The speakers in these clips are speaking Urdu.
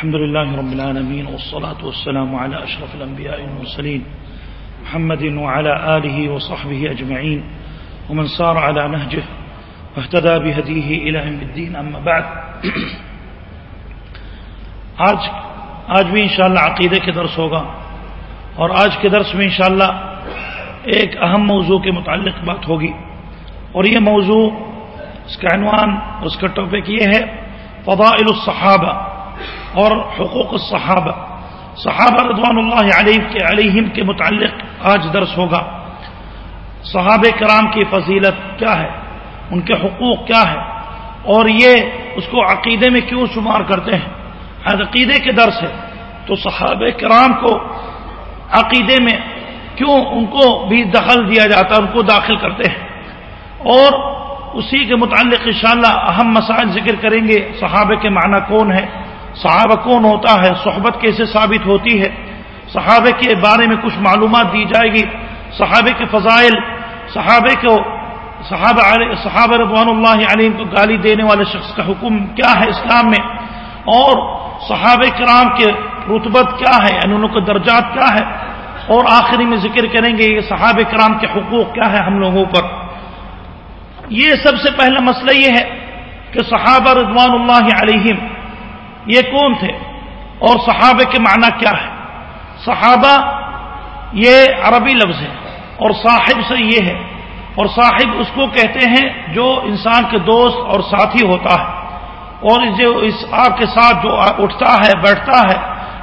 الحمد لله رب العالمين، والصلاة والسلام على أشرف الأنبياء والمرسلين محمد وعلى آله وصحبه أجمعين، ومن سار على نهجه واهتدى بهديه إلى يوم الدين، أما بعد. آج آج بھی انشاءاللہ عقیدے کے درس ہوگا، اور آج کے درس میں انشاءاللہ ایک اہم موضوع کے متعلق بات ہوگی، اور یہ موضوع اس کا عنوان، اس کا ٹاپک یہ ہے، فضائل الصحابہ اور حقوق الصحابہ۔ صحابہ رضوان اللہ علیہ کے علیہم کے متعلق آج درس ہوگا۔ صحابہ کرام کی فضیلت کیا ہے؟ ان کے حقوق کیا ہے اور یہ اس کو عقیدے میں کیوں شمار کرتے ہیں؟ عقیدے کے درس ہے۔ تو صحابہ کرام کو عقیدے میں کیوں ان کو بھی دخل دیا جاتا ہے؟ ان کو داخل کرتے ہیں۔ اور اسی کے متعلق انشاءاللہ اہم مسائل ذکر کریں گے۔ صحابہ کے معنی کون ہے صحابہ کون ہوتا ہے؟ صحبت کیسے ثابت ہوتی ہے؟ صحابہ کے بارے میں کچھ معلومات دی جائے گی۔ صحابہ کے فضائل، صحابہ کو، صحابہ صحابہ رضوان اللہ علیہ کو گالی دینے والے شخص کا حکم کیا ہے اسلام میں؟ اور صحابہ کرام کے رتبت کیا ہے؟ یعنی ان کے درجات کیا ہے اور آخری میں ذکر کریں گے یہ صحابہ کرام کے حقوق کیا ہے ہم لوگوں پر؟ یہ سب سے پہلا مسئلہ یہ ہے کہ صحابہ رضوان اللہ علیہم یہ کون تھے اور صحابہ کے معنی کیا ہے؟ صحابہ یہ عربی لفظ ہے اور صاحب سے یہ ہے۔ اور صاحب اس کو کہتے ہیں جو انسان کے دوست اور ساتھی ہوتا ہے۔ اور جو اس آپ کے ساتھ جو اٹھتا ہے، بیٹھتا ہے،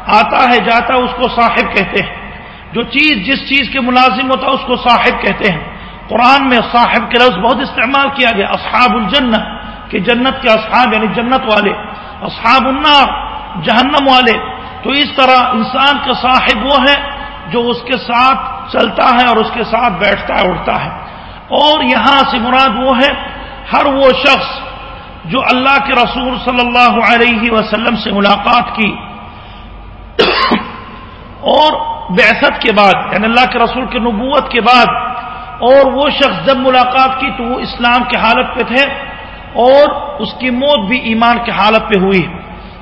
آتا ہے، جاتا ہے، اس کو صاحب کہتے ہیں۔ جو چیز جس چیز کے ملازم ہوتا ہے، اس کو صاحب کہتے ہیں۔ قرآن میں صاحب کے لفظ بہت استعمال کیا گیا، اصحاب الجنہ، کہ جنت کے اصحاب یعنی جنت والے۔ اصحاب النار، جہنم والے۔ تو اس طرح انسان کا صاحب وہ ہے جو اس کے ساتھ چلتا ہے اور اس کے ساتھ بیٹھتا ہے، اٹھتا ہے۔ اور یہاں سے مراد وہ ہے، ہر وہ شخص جو اللہ کے رسول صلی اللہ علیہ وسلم سے ملاقات کی۔ اور بیست کے بعد یعنی اللہ کے رسول کے نبوت کے بعد، اور وہ شخص جب ملاقات کی تو وہ اسلام کے حالت پہ تھے۔ اور اس کی موت بھی ایمان کی حالت پہ ہوئی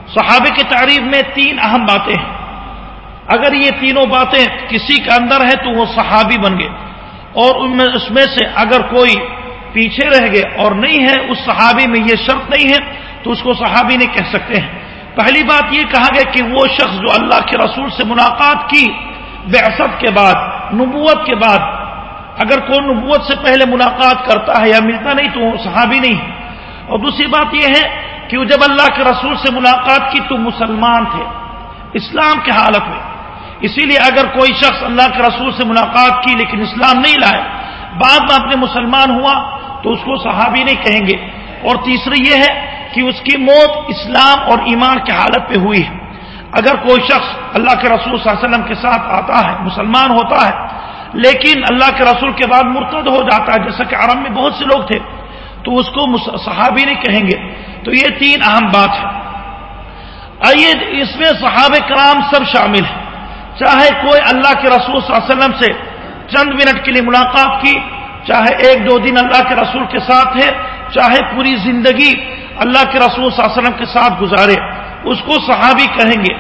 صحابہ کی تعریف میں تین اہم باتیں ہیں۔ اگر یہ تینوں باتیں کسی کے اندر ہے تو وہ صحابی بن گئے۔ اور ان میں اس میں سے اگر کوئی پیچھے رہ گئے اور نہیں ہے، اس صحابی میں یہ شرط نہیں ہے، تو اس کو صحابی نہیں کہہ سکتے ہیں۔ پہلی بات یہ کہا گیا کہ وہ شخص جو اللہ کے رسول سے ملاقات کی بیست کے بعد، نبوت کے بعد، اگر کوئی نبوت سے پہلے ملاقات کرتا ہے یا ملتا نہیں تو وہ صحابی نہیں ہے۔ اور دوسری بات یہ ہے کہ جب اللہ کے رسول سے ملاقات کی تو مسلمان تھے، اسلام کے حالت میں۔ اسی لیے اگر کوئی شخص اللہ کے رسول سے ملاقات کی لیکن اسلام نہیں لائے، بعد میں اپنے مسلمان ہوا تو اس کو صحابی نہیں کہیں گے۔ اور تیسری یہ ہے کہ اس کی موت اسلام اور ایمان کی حالت پہ ہوئی ہے۔ اگر کوئی شخص اللہ کے رسول صلی اللہ علیہ وسلم کے ساتھ آتا ہے، مسلمان ہوتا ہے، لیکن اللہ کے رسول کے بعد مرتد ہو جاتا ہے، جیسا کہ عرب میں بہت سے لوگ تھے تو اس کو صحابی نہیں کہیں گے۔ تو یہ تین اہم بات ہے۔ آئیے اس میں صحاب کرام سب شامل ہیں۔ چاہے کوئی اللہ کے رسول صلی اللہ علیہ وسلم سے چند منٹ کے لیے ملاقات کی، چاہے ایک دو دن اللہ کے رسول کے ساتھ ہے، چاہے پوری زندگی اللہ کے رسول صلی اللہ علیہ وسلم کے ساتھ گزارے، اس کو صحابی کہیں گے۔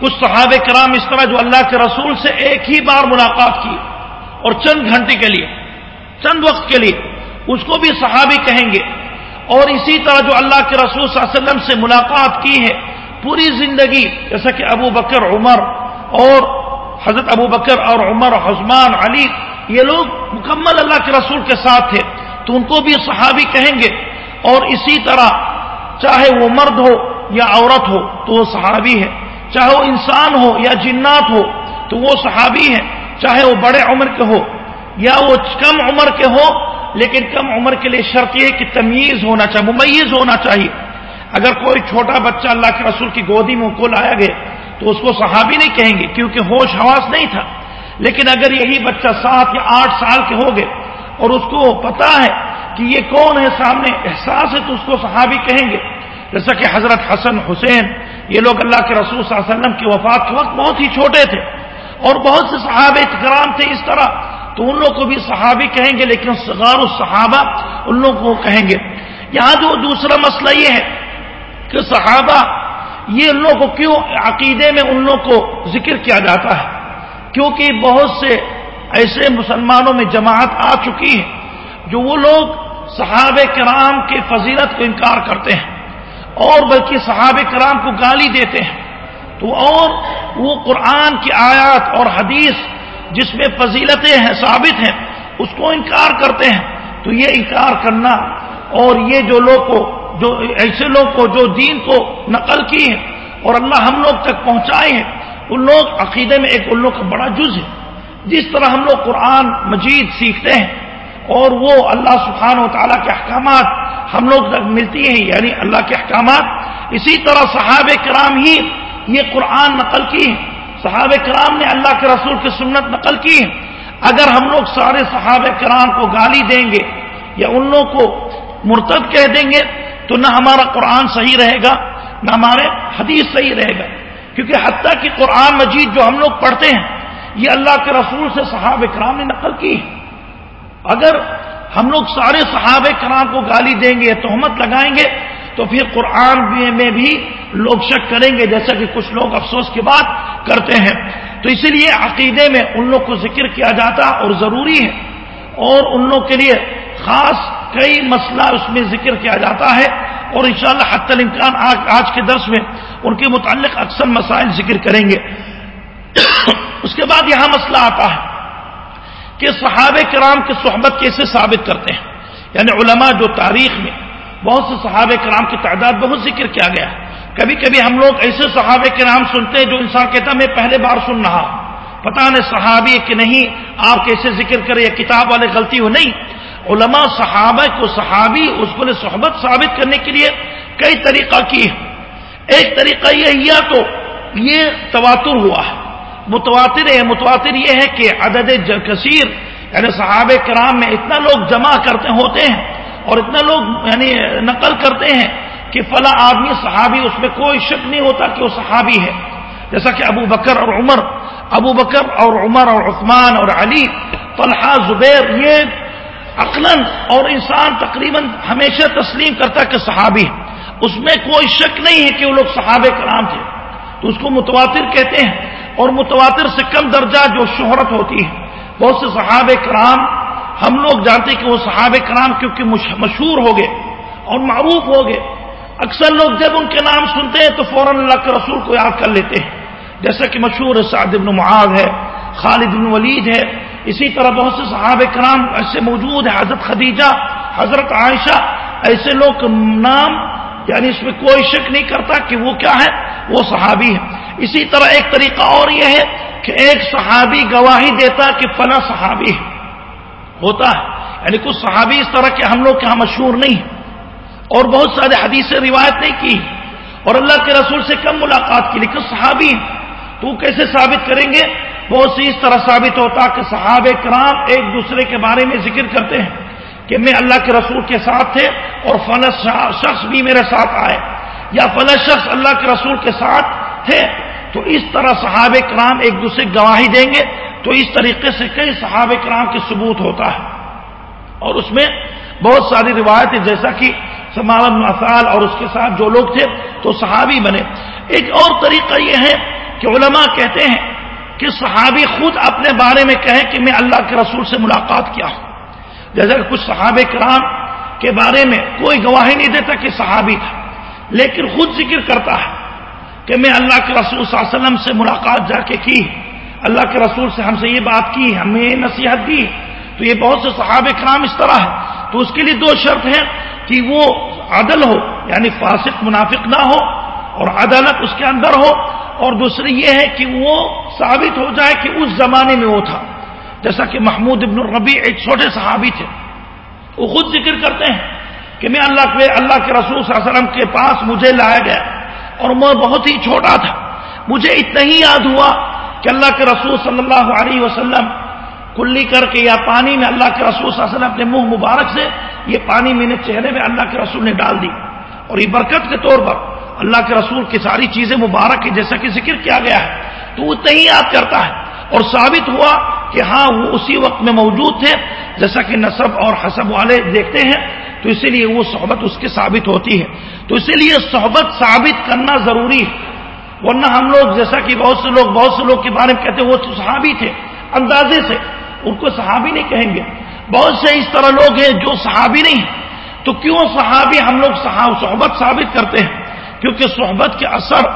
کچھ صحاب کرام اس طرح جو اللہ کے رسول سے ایک ہی بار ملاقات کی اور چند گھنٹے کے لیے، چند وقت کے لیے اس کو بھی صحابی کہیں گے۔ اور اسی طرح جو اللہ کے رسول صلی اللہ علیہ وسلم سے ملاقات کی ہے، پوری زندگی، جیسا کہ ابو بکر، عمر اور حضرت ابو بکر اور عمر حضمان علی، یہ لوگ مکمل اللہ کے رسول کے ساتھ تھے تو ان کو بھی صحابی کہیں گے۔ اور اسی طرح چاہے وہ مرد ہو یا عورت ہو، تو وہ صحابی ہے چاہے وہ انسان ہو یا جنات ہو، تو وہ صحابی ہے چاہے وہ بڑے عمر کے ہو یا وہ کم عمر کے ہو لیکن کم عمر کے لیے شرط یہ کہ تمیز ہونا چاہیے، ممیز ہونا چاہیے۔ اگر کوئی چھوٹا بچہ اللہ کے رسول کی گودی میں کو لایا گیا، تو اس کو صحابی نہیں کہیں گے، کیونکہ ہوش حواس نہیں تھا۔ لیکن اگر یہی بچہ سات یا آٹھ سال کے ہو گئے اور اس کو پتا ہے کہ یہ کون ہے سامنے، احساس ہے تو اس کو صحابی کہیں گے۔ جیسا کہ حضرت حسن، حسین، یہ لوگ اللہ کے رسول صلی اللہ علیہ وسلم کی وفات کے وقت بہت ہی چھوٹے تھے اور بہت سے صحابہ کرام تھے اس طرح۔ تو ان لوگ کو بھی صحابی کہیں گے، لیکن صغار الصحابہ ان لوگ کو کہیں گے۔ یہاں جو دوسرا مسئلہ یہ ہے کہ صحابہ یہ ان لوگوں کو کیوں عقیدے میں ان لوگوں کو ذکر کیا جاتا ہے؟ کیونکہ بہت سے ایسے مسلمانوں میں جماعت آ چکی ہے جو وہ لوگ صحاب کرام کے فضیلت کو انکار کرتے ہیں اور بلکہ صحاب کرام کو گالی دیتے ہیں۔ تو اور وہ قرآن کی آیات اور حدیث جس میں فضیلتیں ہیں، ثابت ہیں، اس کو انکار کرتے ہیں۔ تو یہ انکار کرنا اور یہ جو لوگ کو، جو ایسے لوگ کو، جو دین کو نقل کی ہیں اور اللہ ہم لوگ تک پہنچائے ہیں، ان لوگ عقیدے میں ایک ان لوگ کا بڑا جز ہے۔ جس طرح ہم لوگ قرآن، مجید سیکھتے ہیں اور وہ اللہ سبحانہ و تعالیٰ کے احکامات ہم لوگ تک ملتی ہیں یعنی اللہ کے احکامات۔ اسی طرح صحابہ کرام ہی یہ قرآن نقل کی ہے صحابہ کرام نے اللہ کے رسول کی سنت نقل کی ہے۔ اگر ہم لوگ سارے صحابہ کرام کو گالی دیں گے یا ان لوگ کو مرتد کہہ دیں گے، تو نہ ہمارا قرآن صحیح رہے گا، نہ ہمارے حدیث صحیح رہے گا۔ کیونکہ حتیٰ کہ قرآن مجید جو ہم لوگ پڑھتے ہیں، یہ اللہ کے رسول سے صحابہ کرام نے نقل کی اگر ہم لوگ سارے صحابہ کرام کو گالی دیں گے تہمت لگائیں گے تو پھر قرآن میں بھی لوگ شک کریں گے، جیسا کہ کچھ لوگ افسوس کی بات کرتے ہیں۔ تو اسی لیے عقیدے میں ان لوگ کو ذکر کیا جاتا اور ضروری ہے۔ اور ان لوگ کے لیے خاص کئی مسئلہ اس میں ذکر کیا جاتا ہے۔ اور انشاءاللہ شاء اللہ الامکان آج کے درس میں ان کے متعلق اکثر مسائل ذکر کریں گے۔ اس کے بعد یہاں مسئلہ آتا ہے کہ صحابہ کرام کی صحبت کیسے ثابت کرتے ہیں۔ یعنی علماء جو تاریخ میں بہت سے صحابہ کرام کی تعداد بہت ذکر کیا گیا کبھی کبھی ہم لوگ ایسے صحابہ کرام سنتے ہیں جو انسان کہتا میں پہلے بار سن رہا پتا نہیں صحابی کہ نہیں، آپ کیسے ذکر کرے یا کتاب والے غلطی ہو؟ نہیں۔ علماء صحابہ کو صحابی، اس کو صحبت ثابت کرنے کے لیے کئی طریقہ کی ہے ایک طریقہ یہ یا تو یہ تواتر ہوا۔ ہے متواتر ہے، متواتر یہ ہے کہ عدد کثیر یعنی صحابہ کرام میں اتنا لوگ جمع کرتے ہوتے ہیں اور اتنا لوگ یعنی نقل کرتے ہیں کہ فلاں آدمی صحابی اس میں کوئی شک نہیں ہوتا کہ وہ صحابی ہے۔ جیسا کہ ابو بکر اور عمر، ابو بکر اور عمر اور عثمان اور علی فلحہ زبیر، یہ عقلاً اور انسان تقریباً ہمیشہ تسلیم کرتا کہ صحابی ہے۔ اس میں کوئی شک نہیں ہے کہ وہ لوگ صحابہ کرام تھے۔ تو اس کو متواتر کہتے ہیں اور متواتر سے کم درجہ جو شہرت ہوتی ہے۔ بہت سے صحابہ کرام ہم لوگ جانتے کہ وہ صحابہ کرام کیونکہ مشہور ہو گئے اور معروف ہو گئے۔ اکثر لوگ جب ان کے نام سنتے ہیں تو فوراً اللہ کے رسول کو یاد کر لیتے ہیں۔ جیسا کہ مشہور سعد بن معاذ ہے، خالد بن ولید ہے، اسی طرح بہت سے صحابہ کرام ایسے موجود ہیں، حضرت خدیجہ، حضرت عائشہ، ایسے لوگ نام یعنی اس میں کوئی شک نہیں کرتا کہ وہ کیا ہے وہ صحابی ہے اسی طرح ایک طریقہ اور یہ ہے کہ ایک صحابی گواہی دیتا کہ فلاں صحابی ہے ہوتا ہے۔ یعنی کچھ صحابی اس طرح کے ہم لوگ کے یہاں مشہور نہیں ہیں۔ اور بہت سارے حدیث روایت نہیں کی اور اللہ کے رسول سے کم ملاقات کی لیکن صحابی تو کیسے ثابت کریں گے؟ بہت سی اس طرح ثابت ہوتا کہ صحاب کرام ایک دوسرے کے بارے میں ذکر کرتے ہیں کہ میں اللہ کے رسول کے ساتھ تھے اور فن شخص بھی میرے ساتھ آئے۔ یا فن شخص اللہ کے رسول کے ساتھ تھے تو اس طرح صحاب کرام ایک دوسرے گواہی دیں گے تو اس طریقے سے کئی صحاب کرام کے ثبوت ہوتا ہے۔ اور اس میں بہت ساری روایتیں، جیسا کہ سمال اور اس کے ساتھ جو لوگ تھے، تو صحابی بنے۔ ایک اور طریقہ یہ ہے کہ علماء کہتے ہیں کہ صحابی خود اپنے بارے میں کہیں کہ میں اللہ کے رسول سے ملاقات کیا ہوں۔ جیسا کہ کچھ صحابہ کرام کے بارے میں کوئی گواہی نہیں دیتا کہ صحابی تھا، لیکن خود ذکر کرتا ہے کہ میں اللہ کے رسول صلی اللہ علیہ وسلم سے ملاقات جا کے کی۔ اللہ کے رسول سے ہم سے یہ بات کی، ہمیں نصیحت دی۔ تو یہ بہت سے صحابہ کرام اس طرح ہے تو اس کے لیے دو شرط ہیں کہ وہ عدل ہو یعنی فاسق منافق نہ ہو اور عدالت اس کے اندر ہو۔ اور دوسری یہ ہے کہ وہ ثابت ہو جائے کہ اس زمانے میں وہ تھا۔ جیسا کہ محمود ابن الربی ایک چھوٹے صحابی تھے۔ وہ خود ذکر کرتے ہیں کہ میں اللہ کے اللہ کے رسول صلی اللہ علیہ وسلم کے پاس مجھے لایا گیا اور میں بہت ہی چھوٹا تھا۔ مجھے اتنا ہی یاد ہوا کہ اللہ کے رسول صلی اللہ علیہ وسلم کلی کر کے یا پانی میں اللہ کے رسول صلی اللہ علیہ وسلم اپنے منہ مبارک سے یہ پانی میں نے چہرے میں اللہ کے رسول نے ڈال دی اور یہ برکت کے طور پر اللہ کے رسول کی ساری چیزیں مبارک ہے جیسا کہ ذکر کیا گیا ہے۔ تو وہ تہی یاد کرتا ہے۔ اور ثابت ہوا کہ ہاں وہ اسی وقت میں موجود تھے، جیسا کہ نصب اور حسب والے دیکھتے ہیں۔ تو اسی لیے وہ صحبت اس کے ثابت ہوتی ہے۔ تو اسی لیے صحبت ثابت کرنا ضروری ہے۔ ورنہ ہم لوگ جیسا کہ بہت سے لوگ بہت سے لوگ کے بارے میں کہتے ہیں وہ صحابی تھے، اندازے سے، ان کو صحابی نہیں کہیں گے۔ بہت سے اس طرح لوگ ہیں جو صحابی نہیں تو کیوں صحابی ہم لوگ صحبت ثابت کرتے ہیں؟ کیونکہ صحبت کے اثر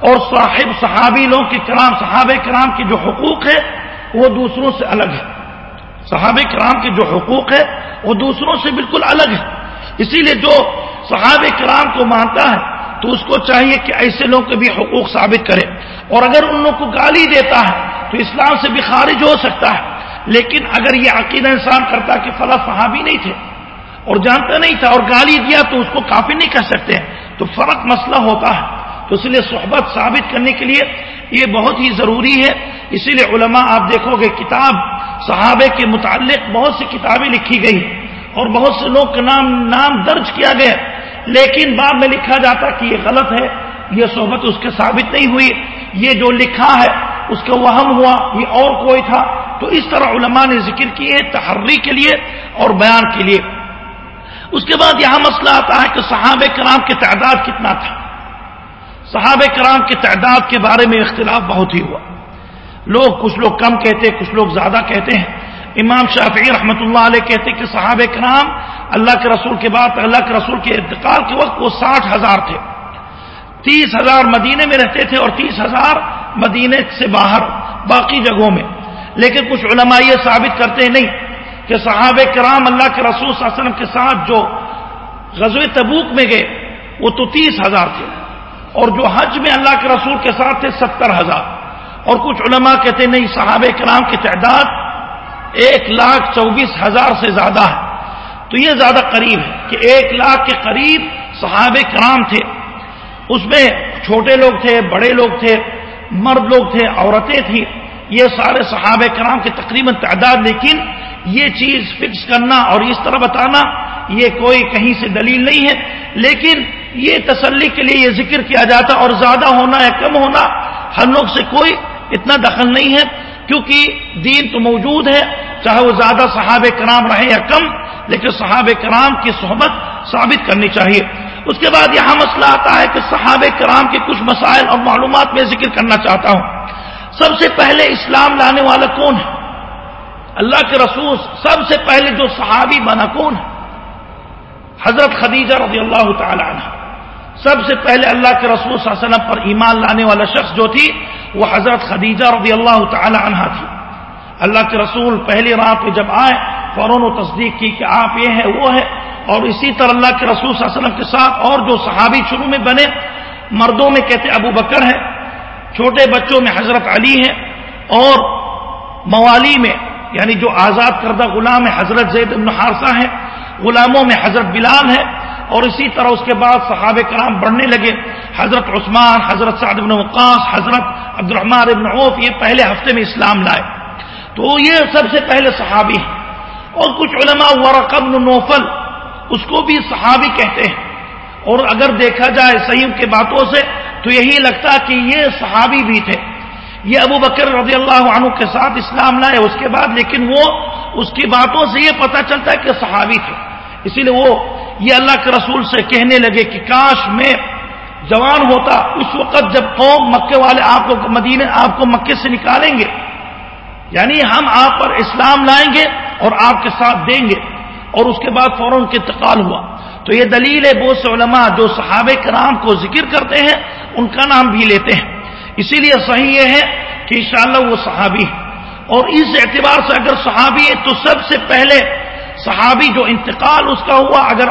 اور صاحب صحابی لوگ کے کرام، صحابہ کرام کے جو حقوق ہے وہ دوسروں سے الگ ہے صحابہ کرام کے جو حقوق ہے وہ دوسروں سے بالکل الگ ہے اسی لیے جو صحابہ کرام کو مانتا ہے تو اس کو چاہیے کہ ایسے لوگ کے بھی حقوق ثابت کرے۔ اور اگر ان لوگ کو گالی دیتا ہے، تو اسلام سے بھی خارج ہو سکتا ہے۔ لیکن اگر یہ عقیدہ انسان کرتا کہ فلاں صحابی نہیں تھے، اور جانتا نہیں تھا، اور گالی دیا تو اس کو کافی نہیں کہہ سکتے تو فرق مسئلہ ہوتا ہے۔ تو اس لیے صحبت ثابت کرنے کے لیے یہ بہت ہی ضروری ہے۔ اسی لیے علماء آپ دیکھو گے، کتاب صحابے کے متعلق بہت سی کتابیں لکھی گئی اور بہت سے لوگ کا نام نام درج کیا گیا لیکن بعد میں لکھا جاتا کہ یہ غلط ہے، یہ صحبت اس کے ثابت نہیں ہوئی۔ یہ جو لکھا ہے، اس کا وہم ہوا، یہ اور کوئی تھا۔ تو اس طرح علماء نے ذکر کیے تحری کے لیے اور بیان کے لیے۔ اس کے بعد یہاں مسئلہ آتا ہے کہ صحابہ کرام کی تعداد کتنا تھا۔ صحابہ کرام کی تعداد کے بارے میں اختلاف بہت ہی ہوا۔ لوگ کچھ لوگ کم کہتے، کچھ لوگ زیادہ کہتے ہیں۔ امام شافعی رحمۃ اللہ علیہ کہتے کہ صحابہ کرام اللہ کے رسول کے بعد، اللہ کے رسول کے انتقال کے وقت وہ ساٹھ ہزار تھے۔ تیس ہزار مدینے میں رہتے تھے اور تیس ہزار مدینے سے باہر، باقی جگہوں میں۔ لیکن کچھ علماء یہ ثابت کرتے ہیں، نہیں، کہ صحابہ کرام اللہ کے رسول صلی اللہ علیہ وسلم کے ساتھ جو غزو تبوک میں گئے، وہ تو تیس ہزار تھے۔ اور جو حج میں اللہ کے رسول کے ساتھ تھے، ستر ہزار۔ اور کچھ علماء کہتے نہیں، صحابہ کرام کی تعداد ایک لاکھ چوبیس ہزار سے زیادہ ہے۔ تو یہ زیادہ قریب ہے کہ ایک لاکھ کے قریب صحابہ کرام تھے۔ اس میں چھوٹے لوگ تھے، بڑے لوگ تھے، مرد لوگ تھے، عورتیں تھیں۔ یہ سارے صحابہ کرام کے تقریباً تعداد، لیکن یہ چیز فکس کرنا اور اس طرح بتانا، یہ کوئی کہیں سے دلیل نہیں ہے۔ لیکن یہ تسلی کے لیے یہ ذکر کیا جاتا اور زیادہ ہونا یا کم ہونا ہم لوگ سے کوئی اتنا دخل نہیں ہے، کیونکہ دین تو موجود ہے، چاہے وہ زیادہ صحابہ کرام رہے یا کم لیکن صحابہ کرام کی صحبت ثابت کرنی چاہیے۔ اس کے بعد یہاں مسئلہ آتا ہے کہ صحابہ کرام کے کچھ مسائل اور معلومات میں ذکر کرنا چاہتا ہوں۔ سب سے پہلے اسلام لانے والا کون ہے؟ اللہ کے رسول سب سے پہلے جو صحابی بنا کون ہے؟ حضرت خدیجہ رضی اللہ تعالی عنہ۔ سب سے پہلے اللہ کے رسول صلی اللہ علیہ وسلم پر ایمان لانے والا شخص جو تھی، وہ حضرت خدیجہ رضی اللہ تعالی عنہ تھی۔ اللہ کے رسول پہلی رات پہ جب آئے فوراً و تصدیق کی کہ آپ یہ ہے وہ ہے اور اسی طرح اللہ کے رسول صلی اللہ علیہ وسلم کے ساتھ اور جو صحابی شروع میں بنے، مردوں میں کہتے ابو بکر ہے چھوٹے بچوں میں حضرت علی ہے اور موالی میں یعنی جو آزاد کردہ غلام ہے حضرت زید بن حارثہ ہے غلاموں میں حضرت بلال ہے اور اسی طرح اس کے بعد صحابہ کرام بڑھنے لگے۔ حضرت عثمان، حضرت سعد بن وقاص، حضرت عبد الرحمان ابن عوف، یہ پہلے ہفتے میں اسلام لائے۔ تو یہ سب سے پہلے صحابی ہیں۔ اور کچھ علماء ورقب نوفل اس کو بھی صحابی کہتے ہیں۔ اور اگر دیکھا جائے صحیح کے باتوں سے تو یہی لگتا کہ یہ صحابی بھی تھے۔ یہ ابو بکر رضی اللہ عنہ کے ساتھ اسلام لائے اس کے بعد، لیکن وہ اس کی باتوں سے یہ پتہ چلتا ہے کہ صحابی تھے۔ اسی لیے وہ یہ اللہ کے رسول سے کہنے لگے کہ کاش میں جوان ہوتا اس وقت جب قوم مکے والے آپ کو مدینے، آپ کو مکے سے نکالیں گے۔ یعنی ہم آپ پر اسلام لائیں گے اور آپ کے ساتھ دیں گے اور اس کے بعد فوراً کے انتقال ہوا۔ تو یہ دلیل ہے بہت سے علماء جو صحابہ کرام کو ذکر کرتے ہیں، ان کا نام بھی لیتے ہیں۔ اسی لیے صحیح یہ ہے کہ انشاءاللہ وہ صحابی ہے اور اس اعتبار سے اگر صحابی ہے تو سب سے پہلے صحابی جو انتقال اس کا ہوا، اگر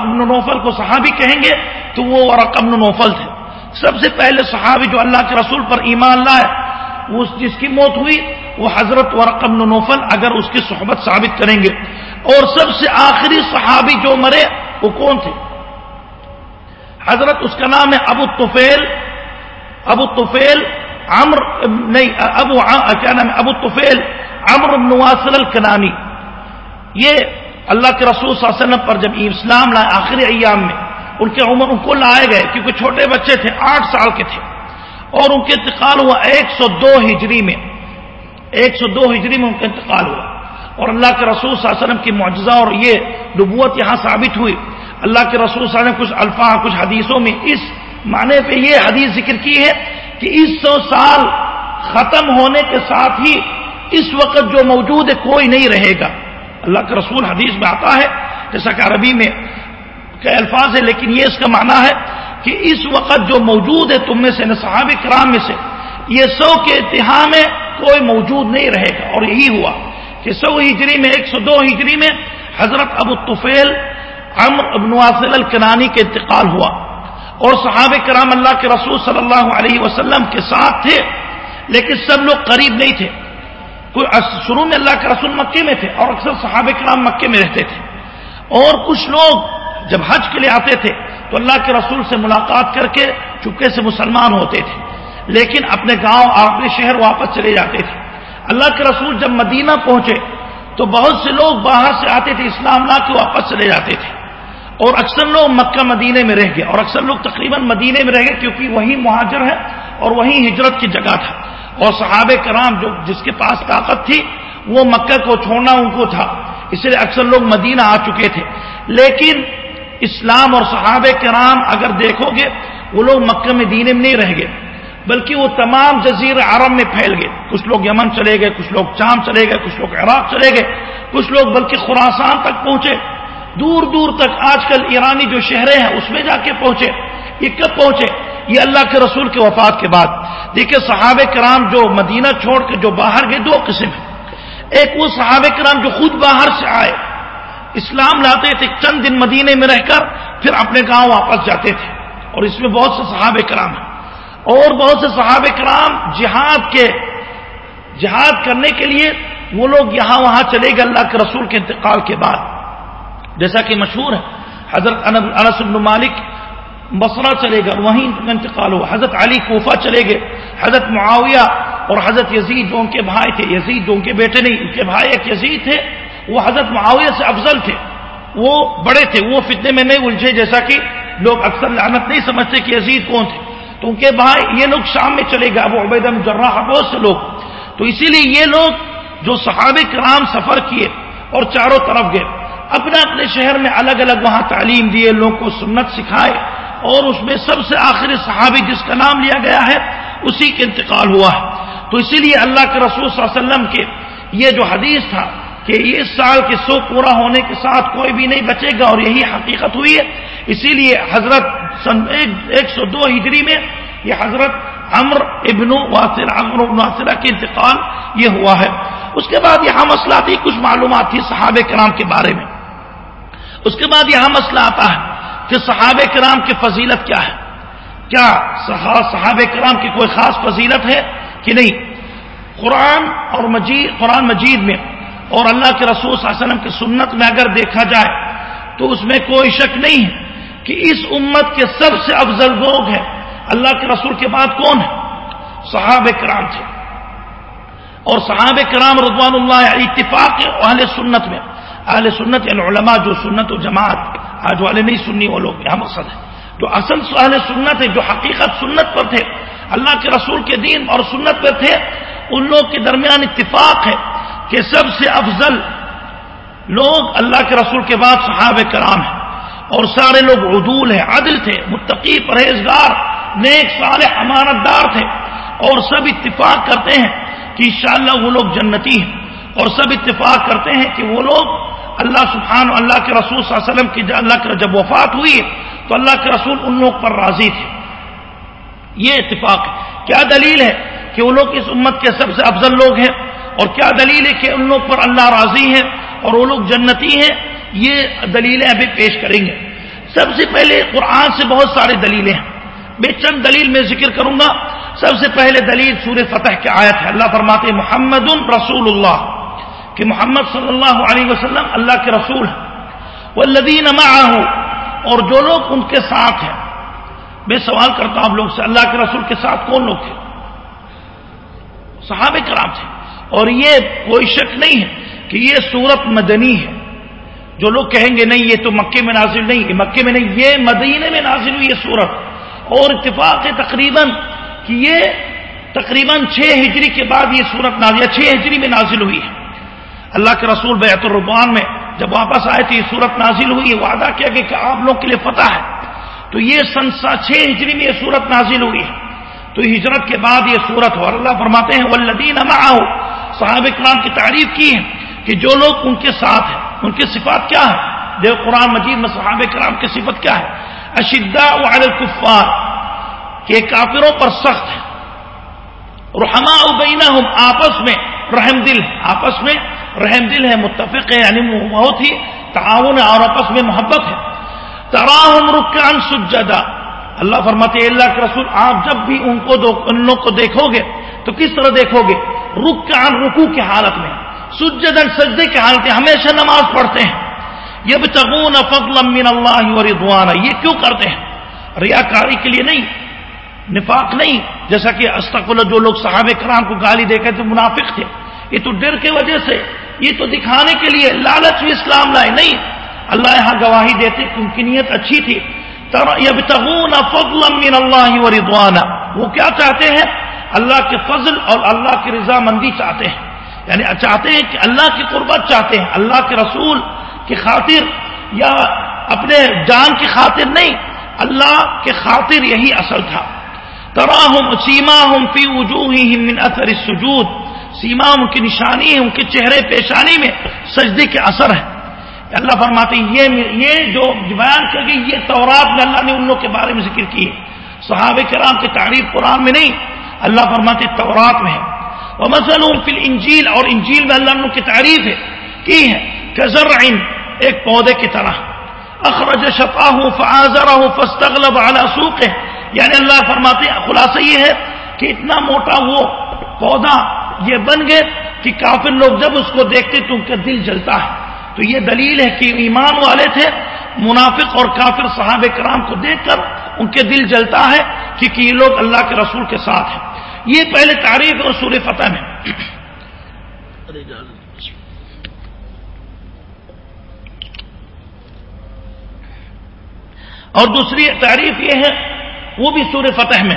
بن نوفل کو صحابی کہیں گے تو وہ بن نوفل تھے۔ سب سے پہلے صحابی جو اللہ کے رسول پر ایمان لائے، وہ جس کی موت ہوئی وہ حضرت بن نوفل اگر اس کی صحبت ثابت کریں گے۔ اور سب سے آخری صحابی جو مرے وہ کون تھے؟ حضرت اس کا نام ہے ابو توفیل ابو توفیل امر نہیں، ابو کیا نام ہے؟ ابو توفیل امر نواصل الکنانی۔ یہ اللہ کے رسول صلی اللہ علیہ وسلم پر جب اسلام لائے آخری ایام میں، ان کے عمر ان کو لائے گئے کیونکہ چھوٹے بچے تھے، آٹھ سال کے تھے۔ اور ان کے انتقال ہوا ایک سو دو ہجری میں۔ ایک سو دو ہجری میں ان کا انتقال ہوا۔ اور اللہ کے رسول صلی اللہ علیہ وسلم کی معجزہ اور یہ نبوت یہاں ثابت ہوئی۔ اللہ کے رسول صلی اللہ علیہ وسلم کچھ الفاظ، کچھ حدیثوں میں اس معنی پہ یہ حدیث ذکر کی ہے کہ اس سو سال ختم ہونے کے ساتھ ہی اس وقت جو موجود ہے کوئی نہیں رہے گا۔ اللہ کے رسول حدیث میں آتا ہے، جیسا کہ عربی میں کئی الفاظ ہے لیکن یہ اس کا معنی ہے کہ اس وقت جو موجود ہے تم میں سے یعنی صحاب کرام میں سے یہ سو کے اتحا میں کوئی موجود نہیں رہے گا۔ اور یہی ہوا کہ سو ہجری میں، ایک سو دو ہجری میں حضرت ابو طفیل امر ابن واصل الکنانی کے انتقال ہوا۔ اور صحاب کرام اللہ کے رسول صلی اللہ علیہ وسلم کے ساتھ تھے، لیکن سب لوگ قریب نہیں تھے۔ کوئی شروع میں اللہ کے رسول مکے میں تھے اور اکثر صحاب کرام مکے میں رہتے تھے۔ اور کچھ لوگ جب حج کے لیے آتے تھے تو اللہ کے رسول سے ملاقات کر کے چپکے سے مسلمان ہوتے تھے۔ لیکن اپنے گاؤں اور اپنے شہر واپس چلے جاتے تھے۔ اللہ کے رسول جب مدینہ پہنچے تو بہت سے لوگ باہر سے آتے تھے، اسلام لا کے واپس چلے جاتے تھے۔ اور اکثر لوگ مکہ مدینے میں رہ گئے اور اکثر لوگ تقریباً مدینے میں رہ گئے کیونکہ وہی مہاجر ہے اور وہی ہجرت کی جگہ تھا۔ اور صحاب کرام جو جس کے پاس طاقت تھی، وہ مکہ کو چھوڑنا ان کو تھا۔ اس لیے اکثر لوگ مدینہ آ چکے تھے۔ لیکن اسلام اور صحابہ کرام اگر دیکھو گے، وہ لوگ مکہ میں دینے میں نہیں رہ گئے۔ بلکہ وہ تمام جزیر عرب میں پھیل گئے۔ کچھ لوگ یمن چلے گئے، کچھ لوگ چاند چلے گئے، کچھ لوگ عراق چلے گئے۔ کچھ لوگ بلکہ خوراسان تک پہنچے۔ دور دور تک آج کل ایرانی جو شہریں ہیں، اس میں جا کے پہنچے۔ یہ کب پہنچے؟ یہ اللہ کے رسول کے وفات کے بعد۔ دیکھیں صحابہ کرام جو مدینہ چھوڑ کے جو باہر گئے، دو قسم ہیں۔ ایک وہ صحابہ کرام جو خود باہر سے آئے۔ اسلام لاتے تھے، چند دن مدینے میں رہ کر پھر اپنے گاؤں واپس جاتے تھے۔ اور اس میں بہت سے صحابہ کرام ہیں۔ اور بہت سے صحابہ کرام جہاد کے جہاد کرنے کے لیے وہ لوگ یہاں وہاں چلے گئے اللہ کے رسول کے انتقال کے بعد۔ جیسا کہ مشہور ہے، حضرت انس بن مالک بسرا چلے گا وہیں انتقال ہوا۔ حضرت علی کوفہ چلے گئے، حضرت معاویہ اور حضرت یزید جو ان کے بھائی تھے، یزید جو ان کے بیٹے نہیں، ان کے بھائی ایک یزید تھے، وہ حضرت معاویہ سے افضل تھے۔ وہ بڑے تھے، وہ فتنے میں نہیں الجھے، جیسا کہ لوگ اکثر لعنت نہیں سمجھتے کہ یزید کون تھے۔ تو ان کے بھائی یہ لوگ شام میں چلے گئے، ابو عبیدہ جراح بہت سے لوگ۔ تو اسی لیے یہ لوگ جو صحابہ کرام سفر کیے اور چاروں طرف گئے، اپنے اپنے شہر میں الگ الگ وہاں تعلیم دیے، لوگوں کو سنت سکھائے، اور اس میں سب سے آخری صحابی جس کا نام لیا گیا ہے، اسی کے انتقال ہوا ہے۔ تو اسی لیے اللہ کے رسول صلی اللہ علیہ وسلم کے یہ جو حدیث تھا کہ اس سال کے سو پورا ہونے کے ساتھ کوئی بھی نہیں بچے گا اور یہی حقیقت ہوئی ہے۔ اسی لیے حضرت سن ایک سو دو ہجری میں یہ حضرت امر ابن واسر امر ابن واسرہ کے انتقال یہ ہوا ہے۔ اس کے بعد یہاں مسئلہ تھی کچھ معلومات تھی صحابہ کرام کے بارے میں۔ اس کے بعد یہاں مسئلہ آتا ہے کہ صحابہ کرام کی فضیلت کیا ہے۔ کیا صحابہ کرام کی کوئی خاص فضیلت ہے کہ نہیں؟ قرآن اور مجید قرآن مجید میں اور اللہ کے رسول صلی اللہ علیہ وسلم کی سنت میں اگر دیکھا جائے تو اس میں کوئی شک نہیں ہے کہ اس امت کے سب سے افضل لوگ ہیں۔ اللہ کے رسول کے بعد کون ہے؟ صحابہ کرام تھے۔ اور صحابہ کرام رضوان اللہ اتفاق اہل سنت میں۔ اہل سنت یعنی علماء جو سنت و جماعت، آج والے نہیں سننی وہ لوگ یہاں مقصد ہے۔ جو اصل اہل سنت ہے جو حقیقت سنت پر تھے، اللہ کے رسول کے دین اور سنت پر تھے، ان لوگ کے درمیان اتفاق ہے۔ کہ سب سے افضل لوگ اللہ کے رسول کے بعد صحابہ کرام ہیں۔ اور سارے لوگ عدول ہیں، عدل تھے، متقی، پرہیزگار، نیک، صالح امانت دار تھے۔ اور سب اتفاق کرتے ہیں کہ انشاءاللہ وہ لوگ جنتی ہیں۔ اور سب اتفاق کرتے ہیں کہ وہ لوگ اللہ سبحان اللہ کے رسول صلی اللہ علیہ وسلم کی اللہ کے جب وفات ہوئی تو اللہ کے رسول ان لوگ پر راضی تھے۔ یہ اتفاق ہے۔ کیا دلیل ہے کہ وہ لوگ اس امت کے سب سے افضل لوگ ہیں؟ اور کیا دلیل ہے کہ ان لوگ پر اللہ راضی ہے اور وہ لوگ جنتی ہیں؟ یہ دلیلیں ابھی پیش کریں گے۔ سب سے پہلے قرآن سے بہت سارے دلیلیں ہیں۔ میں چند دلیل میں ذکر کروں گا۔ سب سے پہلے دلیل سور فتح کی آیت ہے۔ اللہ فرماتے محمد رسول اللہ کہ محمد صلی اللہ علیہ وسلم اللہ کے رسول ہیں۔ وہ لدین اور جو لوگ ان کے ساتھ ہیں۔ میں سوال کرتا ہوں آپ لوگ سے، اللہ کے رسول کے ساتھ کون لوگ تھے؟ صحابہ کرام تھے۔ اور یہ کوئی شک نہیں ہے کہ یہ سورت مدنی ہے۔ جو لوگ کہیں گے نہیں، یہ تو مکے میں نازل نہیں مکے میں نہیں، یہ مدینے میں نازل ہوئی یہ سورت اور اتفاق ہے تقریباً کہ یہ تقریباً چھ ہجری کے بعد یہ سورت نازل چھ ہجری میں نازل ہوئی ہے۔ اللہ کے رسول بیت الربان میں جب واپس آئے تھے یہ صورت نازل ہوئی وعدہ کیا گیا کہ آپ لوگ کے لیے فتح ہے۔ تو یہ سن چھ ہجری میں یہ صورت نازل ہوئی ہے۔ تو ہجرت کے بعد یہ صورت ہو۔ اللہ فرماتے ہیں ولدین صحابہ کرام کی تعریف کی ہے کہ جو لوگ ان کے ساتھ ہیں، ان کی صفات کیا ہے دیو قرآن مجید میں صحابہ کرام کی صفت کیا ہے؟ اشدا الکفار، کہ کافروں پر سخت ہے۔ رحما بینہم، آپس میں رحم دل آپس میں رحم دل ہے، متفق ہے یعنی بہت ہی تعاون اور آپس میں محبت ہے۔ تراہم رکان سجدہ اللہ فرماتے اللہ کے رسول، آپ جب بھی ان کو ان لوگ کو دیکھو گے تو کس طرح دیکھو گے؟ رکان رکو کی حالت میں سجدن سجدے کی حالت میں ہمیشہ نماز پڑھتے ہیں۔ یہ بتگون فضل من اللہ رضوانہ، یہ کیوں کرتے ہیں؟ ریاکاری کے لیے نہیں، نفاق نہیں۔ جیسا کہ استقل جو لوگ صحابہ کرام کو گالی دے تھے منافق تھے۔ یہ تو ڈر کے وجہ سے، یہ تو دکھانے کے لیے لالچ بھی اسلام لائے۔ نہیں، اللہ یہاں گواہی دیتے ان کی نیت اچھی تھی۔ فضل من اللہ و رضوانہ، وہ کیا چاہتے ہیں؟ اللہ کے فضل اور اللہ کی رضامندی چاہتے ہیں۔ یعنی چاہتے ہیں کہ اللہ کی قربت چاہتے ہیں، اللہ کے رسول کی خاطر یا اپنے جان کی خاطر نہیں، اللہ کے خاطر یہی اصل تھا۔ تراہم سیما ہم فی من اثر السجود۔ سیما ان کی نشانی ہے ان کے چہرے پیشانی میں سجدے کے اثر ہے اللہ فرماتے ہیں، یہ یہ جو بیان کیا گئی، یہ تورات میں اللہ نے ان لوگ کے بارے میں ذکر کی ہے۔ صحابہ کرام کی تعریف قرآن میں نہیں اللہ فرماتے تورات میں ہے۔ وہ مسلم فل انجیل اور انجیل میں اللہ کی تعریف ہے۔ کی ہے؟ کزر ایک پودے کی طرح۔ اخرج شفا ہوں فاضر ہوں فستغلب ہے یعنی اللہ فرماتے خلاصہ یہ ہے کہ اتنا موٹا وہ پودا یہ بن گئے کہ کافر لوگ جب اس کو دیکھتے تو ان کا دل جلتا ہے۔ تو یہ دلیل ہے کہ ایمان والے تھے۔ منافق اور کافر صحاب کرام کو دیکھ کر ان کے دل جلتا ہے کیونکہ یہ لوگ اللہ کے رسول کے ساتھ ہیں۔ یہ پہلے تعریف اور سور فتح میں۔ اور دوسری تعریف یہ ہے، وہ بھی سور فتح میں۔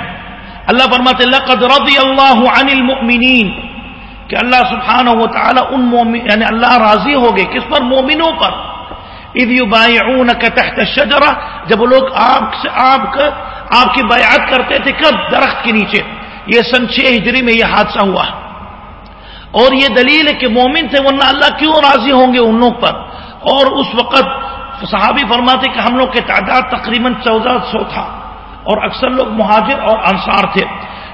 اللہ فرماتے لقد رضی اللہ عن المؤمنین۔ کہ اللہ سبحانہ و تعالی ان مومن یعنی اللہ راضی ہو گئے۔ کس پر؟ مومنوں پر۔ تحت الشجرہ۔ جب لوگ آپ سے آپ کا آپ کی بیعت کرتے تھے کب؟ درخت کے نیچے۔ یہ سن چھ ہجری میں یہ حادثہ ہوا۔ اور یہ دلیل ہے کہ مومن تھے، ورنہ اللہ کیوں راضی ہوں گے ان لوگ پر؟ اور اس وقت صحابی فرماتے کہ ہم لوگ کے تعداد تقریباً چودہ سو تھا، اور اکثر لوگ مہاجر اور انصار تھے۔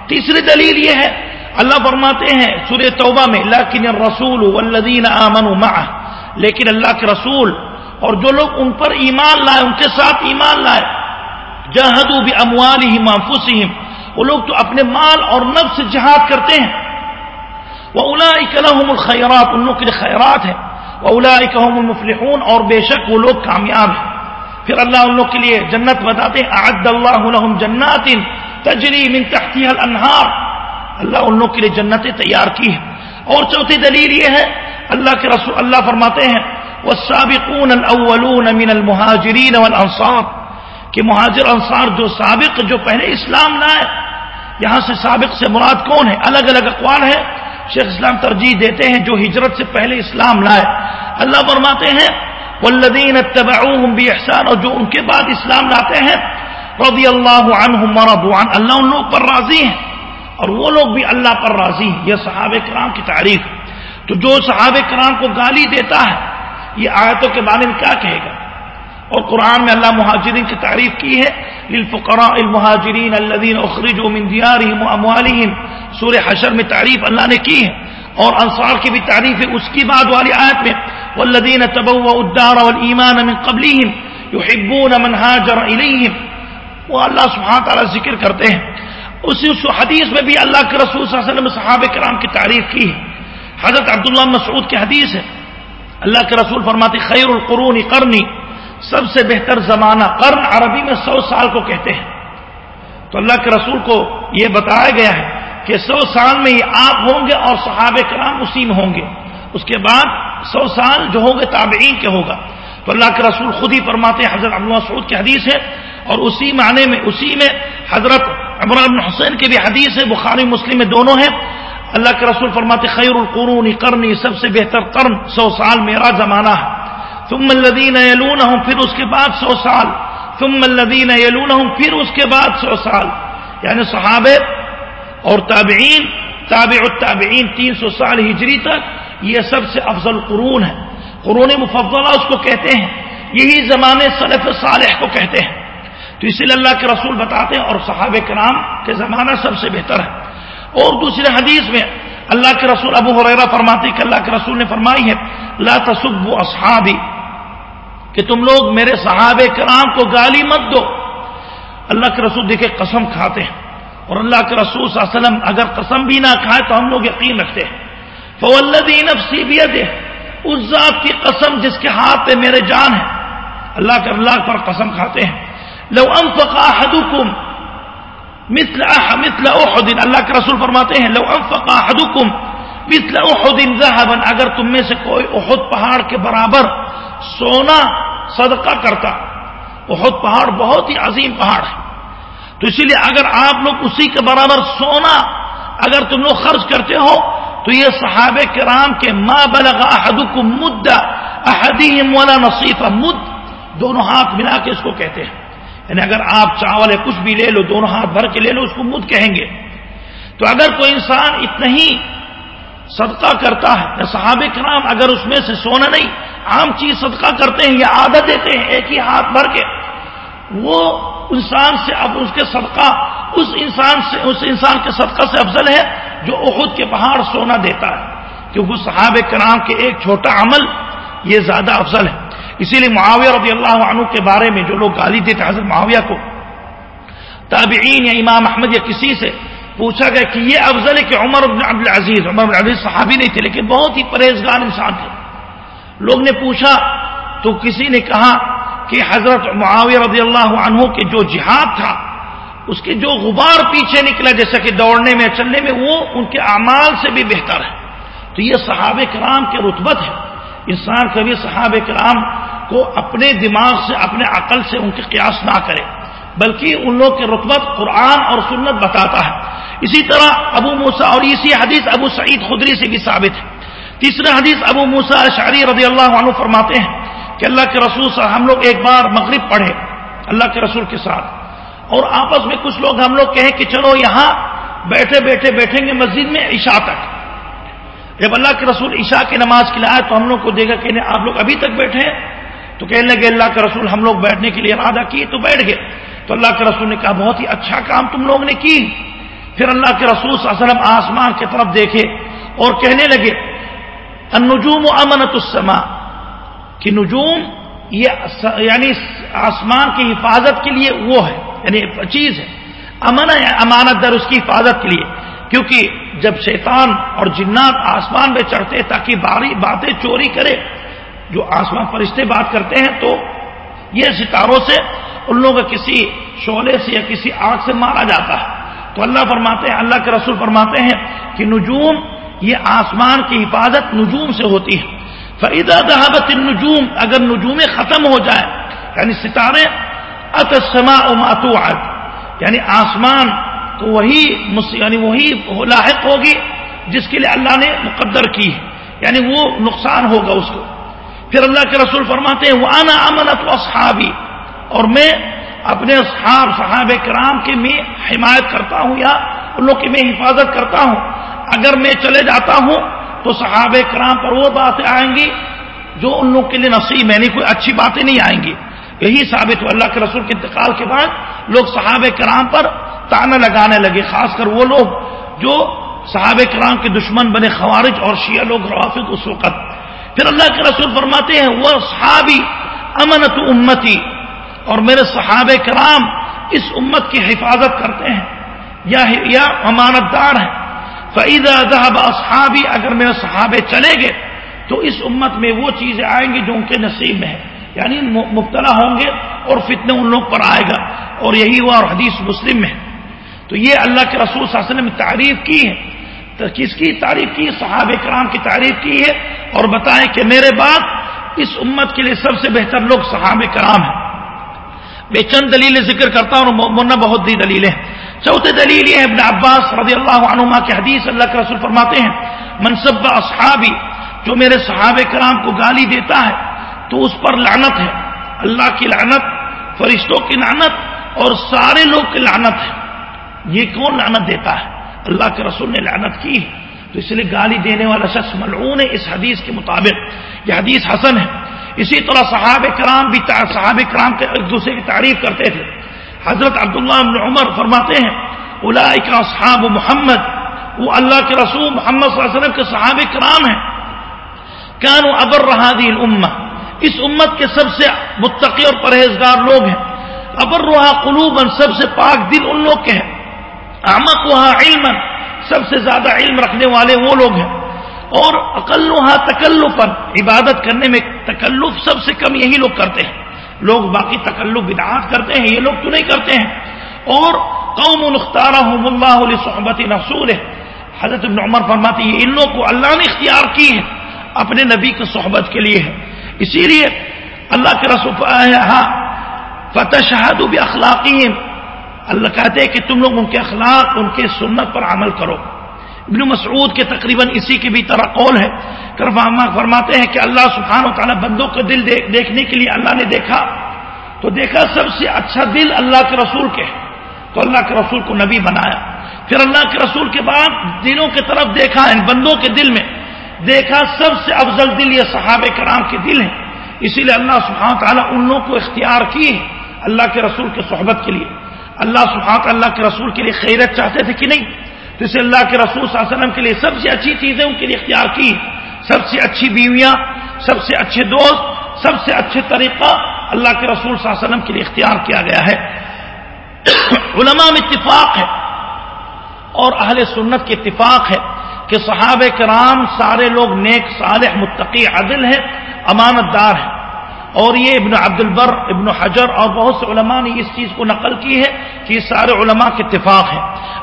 تیسری دلیل یہ ہے، اللہ فرماتے ہیں سورہ توبہ میں لیکن رسول والذین آمنوا معه. لیکن اللہ کے رسول اور جو لوگ ان پر ایمان لائے، ان کے ساتھ ایمان لائے جہدوا باموالهم انفسهم وہ لوگ تو اپنے مال اور نفس سے جہاد کرتے ہیں۔ واولئک لهم الخيرات، ان کے لیے خیرات ہیں۔ واولئک هم المفلحون، اور بے شک وہ لوگ کامیاب ہیں۔ پھر اللہ ان لوگ کے لیے جنت بتاتے ہیں۔ اعد اللہ لهم جنات تجری من تحتها الانہار اللہ ان لوگ کے لیے جنتیں تیار کی ہیں۔ اور چوتھی دلیل یہ ہے، اللہ کے رسول، اللہ فرماتے ہیں، والسابقون الاولون من المهاجرین والانصار کہ مہاجر انصار جو سابق، جو پہلے اسلام لائے یہاں سے سابق سے مراد کون ہے؟ الگ الگ اقوال ہے شیخ اسلام ترجیح دیتے ہیں جو ہجرت سے پہلے اسلام لائے۔ اللہ فرماتے ہیں والذین اتبعوهم باحسان اور جو ان کے بعد اسلام لاتے ہیں، رضی اللہ عنہم ورضوا عن، اللہ ان لوگ پر راضی ہیں۔ اور وہ لوگ بھی اللہ پر راضی ہیں۔ یہ صحابہ کرام کی تعریف۔ تو جو صحابہ کرام کو گالی دیتا ہے، یہ آیتوں کے بارے میں کیا کہے گا؟ اور قرآن میں اللہ مہاجرین کی تعریف کی ہے، للفقراء المہاجرین الذین اخرجوا من دیارہم واموالہم سورہ حشر میں تعریف اللہ نے کی ہے۔ اور انصار کی بھی تعریف ہے اس کی بعد والی آیت میں والذین تبوؤوا الدار والایمان من قبلہم یحبون من هاجر الیہم وہ اللہ سبحانہ تعالی ذکر کرتے ہیں۔ اسی اس حدیث میں بھی اللہ کے رسول صلی اللہ علیہ وسلم صحابہ کرام کی تعریف کی ہے۔ حضرت عبداللہ مسعود کی حدیث ہے۔ اللہ کے رسول فرماتے خیر القرون قرنی۔ سب سے بہتر زمانہ قرن عربی میں سو سال کو کہتے ہیں۔ تو اللہ کے رسول کو یہ بتایا گیا ہے کہ سو سال میں یہ آپ ہوں گے اور صحابہ کرام اسی میں ہوں گے۔ اس کے بعد سو سال جو ہوں گے تابعین کے ہوگا۔ تو اللہ کے رسول خود ہی فرماتے ہیں، حضرت عبداللہ مسعود کی حدیث ہے اور اسی معنی میں، اسی میں حضرت عمران بن حسین کی بھی حدیث ہے، بخاری، مسلم میں دونوں ہیں۔ اللہ کے رسول فرماتے خیر القرون کرنی سب سے بہتر قرن سو سال میرا زمانہ ہے۔ ثم الذین یلونہم پھر اس کے بعد سو سال، ثم الذین یلونہم پھر اس کے بعد سو سال۔ یعنی صحابے اور تابعین، تابع التابعین تین سو سال ہجری تک یہ سب سے افضل قرون ہے قرون مفضلہ اس کو کہتے ہیں، یہی زمانے صلف صالح کو کہتے ہیں۔ تو اسی لیے اللہ کے رسول بتاتے ہیں اور صحابہ کرام کے زمانہ سب سے بہتر ہے۔ اور دوسرے حدیث میں اللہ کے رسول ابو حریرہ فرماتے کہ اللہ کے رسول نے فرمائی ہے، لا تصبوا اصحابی۔ کہ تم لوگ میرے صحابہ کرام کو گالی مت دو۔ اللہ کے رسول دیکھے قسم کھاتے ہیں۔ اور اللہ کے رسول صلی اللہ علیہ وسلم اگر قسم بھی نہ کھائے تو ہم لوگ یقین رکھتے ہیں۔ فولدی نفسی بیت اس ذات کی قسم جس کے ہاتھ پہ میرے جان ہے۔ اللہ کے اللہ پر قسم کھاتے ہیں۔ لو انفق احدكم مثل مثل احد اللہ کے رسول فرماتے ہیں، لو انفق احدكم مثل احد ذهبا۔ اگر تم میں سے کوئی احد پہاڑ کے برابر سونا صدقہ کرتا۔ احد پہاڑ، بہت ہی عظیم پہاڑ ہے۔ تو اسی لیے اگر آپ لوگ اسی کے برابر سونا، اگر تم لوگ خرچ کرتے ہو، تو یہ صحابہ کرام کے ما بلغ احدکم مد احدیم ولا نصیفہ مد، دونوں ہاتھ ملا کے اس کو کہتے ہیں۔ یعنی اگر آپ چاول یا کچھ بھی لے لو، دونوں ہاتھ بھر کے لے لو، اس کو مد کہیں گے۔ تو اگر کوئی انسان اتنا ہی صدقہ کرتا ہے یا صحابہ کرام اگر اس میں سے سونا نہیں، عام چیز صدقہ کرتے ہیں یا عادت دیتے ہیں، ایک ہی ہاتھ بھر کے، وہ انسان سے اب اس کے صدقہ، اس انسان سے، اس انسان کے صدقہ سے افضل ہے جو احد کے پہاڑ سونا دیتا ہے۔ کیونکہ صحابہ کرام کے ایک چھوٹا عمل یہ زیادہ افضل ہے۔ اسی لیے معاویہ رضی اللہ عنہ کے بارے میں جو لوگ گالی دیتے حضرت معاویہ کو، تابعین یا امام احمد یا کسی سے پوچھا گیا کہ یہ افضل ہے کہ عمر بن عبد العزیز، عمر بن عزیز صحابی نہیں تھے، لیکن بہت ہی پرہیزگار انسان تھے۔ لوگ نے پوچھا، تو کسی نے کہا کہ حضرت معاویہ رضی اللہ عنہ کے جو جہاد تھا، اس کے جو غبار پیچھے نکلا، جیسا کہ دوڑنے میں، چلنے میں، وہ ان کے اعمال سے بھی بہتر ہے۔ تو یہ صحابہ کرام کے رتبت ہے۔ انسان کبھی صحابہ کرام کو اپنے دماغ سے، اپنے عقل سے ان کے قیاس نہ کرے، بلکہ ان لوگ کے رتبت قرآن اور سنت بتاتا ہے۔ اسی طرح ابو موسا اور اسی حدیث ابو سعید خدری سے بھی ثابت ہے۔ تیسرے حدیث ابو موسا شعری رضی اللہ عنہ فرماتے ہیں کہ اللہ کے رسول سے ہم لوگ ایک بار مغرب پڑھے اللہ کے رسول کے ساتھ۔ اور آپس میں کچھ لوگ ہم لوگ کہیں کہ چلو یہاں بیٹھے بیٹھے بیٹھیں گے مسجد میں عشاء تک۔ جب اللہ کے رسول عشاء کی نماز کے لیے آئے تو ہم لوگ کو دیکھا کہ آپ لوگ ابھی تک بیٹھے تو کہنے لگے اللہ کے رسول ہم لوگ بیٹھنے کے لیے ارادہ کیے تو بیٹھ گئے۔ تو اللہ کے رسول نے کہا بہت ہی اچھا کام تم لوگ نے کی۔ پھر اللہ کے رسول صلی اللہ علیہ وسلم آسمان کی طرف دیکھے اور کہنے لگے، النجوم امنت السما کہ نجوم یہ یعنی آسمان کی حفاظت کے لیے وہ ہے یعنی چیز ہے، امن ہے، امانت در اس کی حفاظت کے لیے، کیونکہ جب شیطان اور جنات آسمان میں چڑھتے تاکہ باری، باتیں چوری کرے، جو آسمان فرشتے بات کرتے ہیں، تو یہ ستاروں سے ان لوگوں کا کسی شعلے سے یا کسی آگ سے مارا جاتا ہے۔ تو اللہ فرماتے ہیں، اللہ کے رسول فرماتے ہیں کہ نجوم، یہ آسمان کی حفاظت نجوم سے ہوتی ہے۔ فریدا دہابت النجوم، اگر نجومیں ختم ہو جائے یعنی ستارے اتسما ماتو یعنی آسمان تو وہی یعنی وہی لاحق ہوگی جس کے لیے اللہ نے مقدر کی ہے۔ یعنی وہ نقصان ہوگا اس کو۔ پھر اللہ کے رسول فرماتے ہیں وہ آنا امنت و اور میں اپنے صحاب صحاب کرام کی میں حمایت کرتا ہوں یا ان لوگ کی میں حفاظت کرتا ہوں۔ اگر میں چلے جاتا ہوں تو صحابہ کرام پر وہ باتیں آئیں گی جو ان لوگ کے لیے نصیب ہے نہیں یعنی کوئی اچھی باتیں نہیں آئیں گی۔ یہی ثابت ہو اللہ کے رسول کے انتقال کے بعد لوگ صحابہ کرام پر تانا لگانے لگے، خاص کر وہ لوگ جو صحابہ کرام کے دشمن بنے خوارج اور شیعہ لوگ روافظ اس وقت۔ پھر اللہ کے رسول فرماتے ہیں، وہ صحابی امنت امتی اور میرے صحابہ کرام اس امت کی حفاظت کرتے ہیں۔ یا امانت دار ہیں۔ فعیدہ ذہب اصحابی اگر میرے صحابے چلے گئے، تو اس امت میں وہ چیزیں آئیں گی جو ان کے نصیب میں ہے یعنی مبتلا ہوں گے اور فتنے ان لوگ پر آئے گا۔ اور یہی ہوا اور حدیث مسلم میں۔ تو یہ اللہ کے رسول صلی اللہ علیہ وسلم نے تعریف کی ہے۔ تو کس کی تعریف کی؟ صحاب کرام کی تعریف کی ہے۔ اور بتائیں کہ میرے بعد اس امت کے لیے سب سے بہتر لوگ صحاب کرام ہیں۔ میں چند دلیلیں ذکر کرتا ہوں اور بہت دی دلیلیں چوتھے دلیل یہ ابن عباس رضی اللہ عنہما کے حدیث اللہ کے رسول فرماتے ہیں منصب اصحابی، جو میرے صحابہ کرام کو گالی دیتا ہے، تو اس پر لعنت ہے۔ اللہ کی لعنت، فرشتوں کی لعنت، اور سارے لوگ کی لعنت ہے۔ یہ کون لعنت دیتا ہے؟ اللہ کے رسول نے لعنت کی تو اس لیے گالی دینے والا شخص ملعون ہے اس حدیث کے مطابق۔ یہ حدیث حسن ہے۔ اسی طرح صحابہ کرام بھی صحابہ کرام کے ایک دوسرے کی تعریف کرتے تھے۔ حضرت عبداللہ بن عمر فرماتے ہیں اصحاب محمد، وہ اللہ کے رسول محمد صلی اللہ علیہ وسلم کے صحابہ کرام ہیں۔ کانو ابر رہا الامہ، اس امت کے سب سے متقی اور پرہیزگار لوگ ہیں۔ ابر رہا قلوب سب سے پاک دل ان لوگ کے ہیں۔ احمد وہاں علم سب سے زیادہ علم رکھنے والے وہ لوگ ہیں۔ اور اقلوہا تکلفن عبادت کرنے میں تکلف سب سے کم یہی لوگ کرتے ہیں۔ لوگ باقی تکلف بدعات کرتے ہیں، یہ لوگ تو نہیں کرتے ہیں۔ اور قوم اللہ علیہ صحبت رسول ہے حضرت ابن عمر فرماتی ہے ان لوگ کو اللہ نے اختیار کی ہے اپنے نبی کی صحبت کے لیے ہے اسی لیے اللہ کے رسول ہاں فتح شہاد بھی اخلاقی اللہ کہتے ہیں کہ تم لوگ ان کے اخلاق، ان کے سنت پر عمل کرو۔ ابن مسعود کے تقریباً اسی کی بھی طرح قول ہے۔ فرماتے ہیں کہ اللہ سبحانہ و تعالیٰ بندوں کا دل دیکھنے کے لیے اللہ نے دیکھا۔ تو دیکھا سب سے اچھا دل اللہ کے رسول کے۔ ہے تو اللہ کے رسول کو نبی بنایا۔ پھر اللہ کے رسول کے بعد دلوں کی طرف دیکھا، ان بندوں کے دل میں دیکھا سب سے افضل دل یہ صحابہ کرام کے دل ہیں۔ اسی لیے اللہ سبحانہ تعالیٰ ان لوگوں کو اختیار کی ہے اللہ کے رسول کے صحبت کے لیے۔ اللہ سبحانہ اللہ کے رسول کے لیے خیرت چاہتے تھے کہ نہیں؟ تو اسے اللہ کے رسول صلی اللہ علیہ وسلم کے لیے سب سے اچھی چیزیں ان کے لیے اختیار کی۔ سب سے اچھی بیویاں، سب سے اچھے دوست، سب سے اچھے طریقہ اللہ کے رسول صلی اللہ علیہ وسلم کے لیے اختیار کیا گیا ہے۔ علماء میں اتفاق ہے اور اہل سنت کے اتفاق ہے کہ صحابہ کرام سارے لوگ نیک، صالح، متقی عدل ہیں امانت دار ہیں۔ اور یہ ابن عبد البر ابن حجر اور بہت سے علماء نے اس چیز کو نقل کی ہے کہ یہ سارے علماء کے اتفاق ہے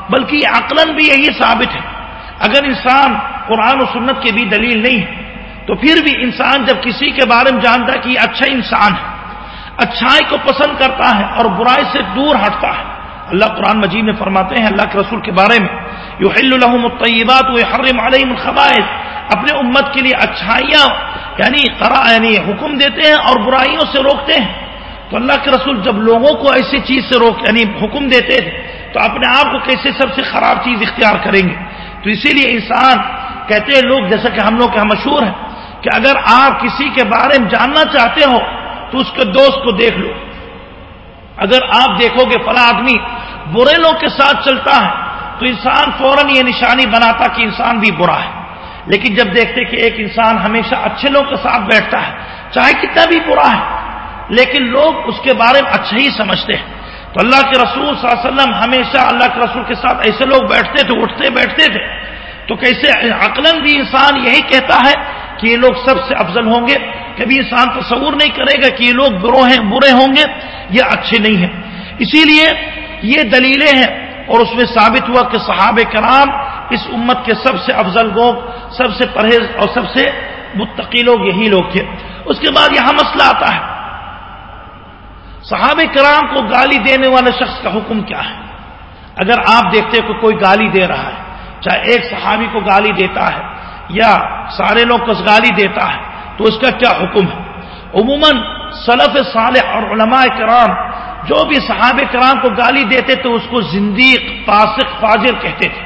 بلکہ یہ عقلاً بھی یہی ثابت ہے۔ اگر انسان قرآن و سنت کی بھی دلیل نہیں ہے، تو پھر بھی انسان جب کسی کے بارے میں جانتا ہے کہ یہ اچھا انسان ہے، اچھائی کو پسند کرتا ہے اور برائی سے دور ہٹتا ہے۔ اللہ قرآن مجید میں فرماتے ہیں، اللہ کے رسول کے بارے میں یو الحم الطیبات وہ حرم علیہم الخبائث۔ اپنے امت کے لیے اچھائیاں یعنی یعنی حکم دیتے ہیں اور برائیوں سے روکتے ہیں۔ تو اللہ کے رسول جب لوگوں کو ایسی چیز سے روک یعنی حکم دیتے تھے تو اپنے آپ کو کیسے سب سے خراب چیز اختیار کریں گے؟ تو اسی لیے انسان کہتے ہیں، لوگ جیسا کہ ہم لوگ کا مشہور ہے کہ اگر آپ کسی کے بارے میں جاننا چاہتے ہو، تو اس کے دوست کو دیکھ لو۔ اگر آپ دیکھو گے، فلاں آدمی برے لوگ کے ساتھ چلتا ہے، تو انسان فوراً یہ نشانی بناتا کہ انسان بھی برا ہے۔ لیکن جب دیکھتے کہ ایک انسان ہمیشہ اچھے لوگ کے ساتھ بیٹھتا ہے، چاہے کتنا بھی برا ہے، لیکن لوگ اس کے بارے میں اچھا ہی سمجھتے ہیں۔ تو اللہ کے رسول صلی اللہ علیہ وسلم ہمیشہ اللہ کے رسول کے ساتھ ایسے لوگ بیٹھتے تھے، اٹھتے بیٹھتے تھے۔ تو کیسے عقلاً بھی انسان یہی کہتا ہے کہ یہ لوگ سب سے افضل ہوں گے۔ کبھی انسان تصور نہیں کرے گا کہ یہ لوگ برو ہیں، برے ہوں گے یہ اچھے نہیں ہیں۔ اسی لیے یہ دلیلیں ہیں اور اس میں ثابت ہوا کہ صحابہ کرام اس امت کے سب سے افضل لوگ سب سے پرہیز اور سب سے متقی لوگ یہی لوگ تھے۔ اس کے بعد یہاں مسئلہ آتا ہے۔ صحابہ کرام کو گالی دینے والے شخص کا حکم کیا ہے؟ اگر آپ دیکھتے کہ کوئی گالی دے رہا ہے، چاہے ایک صحابی کو گالی دیتا ہے یا سارے لوگ کو گالی دیتا ہے، تو اس کا کیا حکم ہے؟ عموماً صلف صالح اور علماء کرام جو بھی صحابہ کرام کو گالی دیتے تو اس کو زندیق، فاسق، فاجر کہتے تھے۔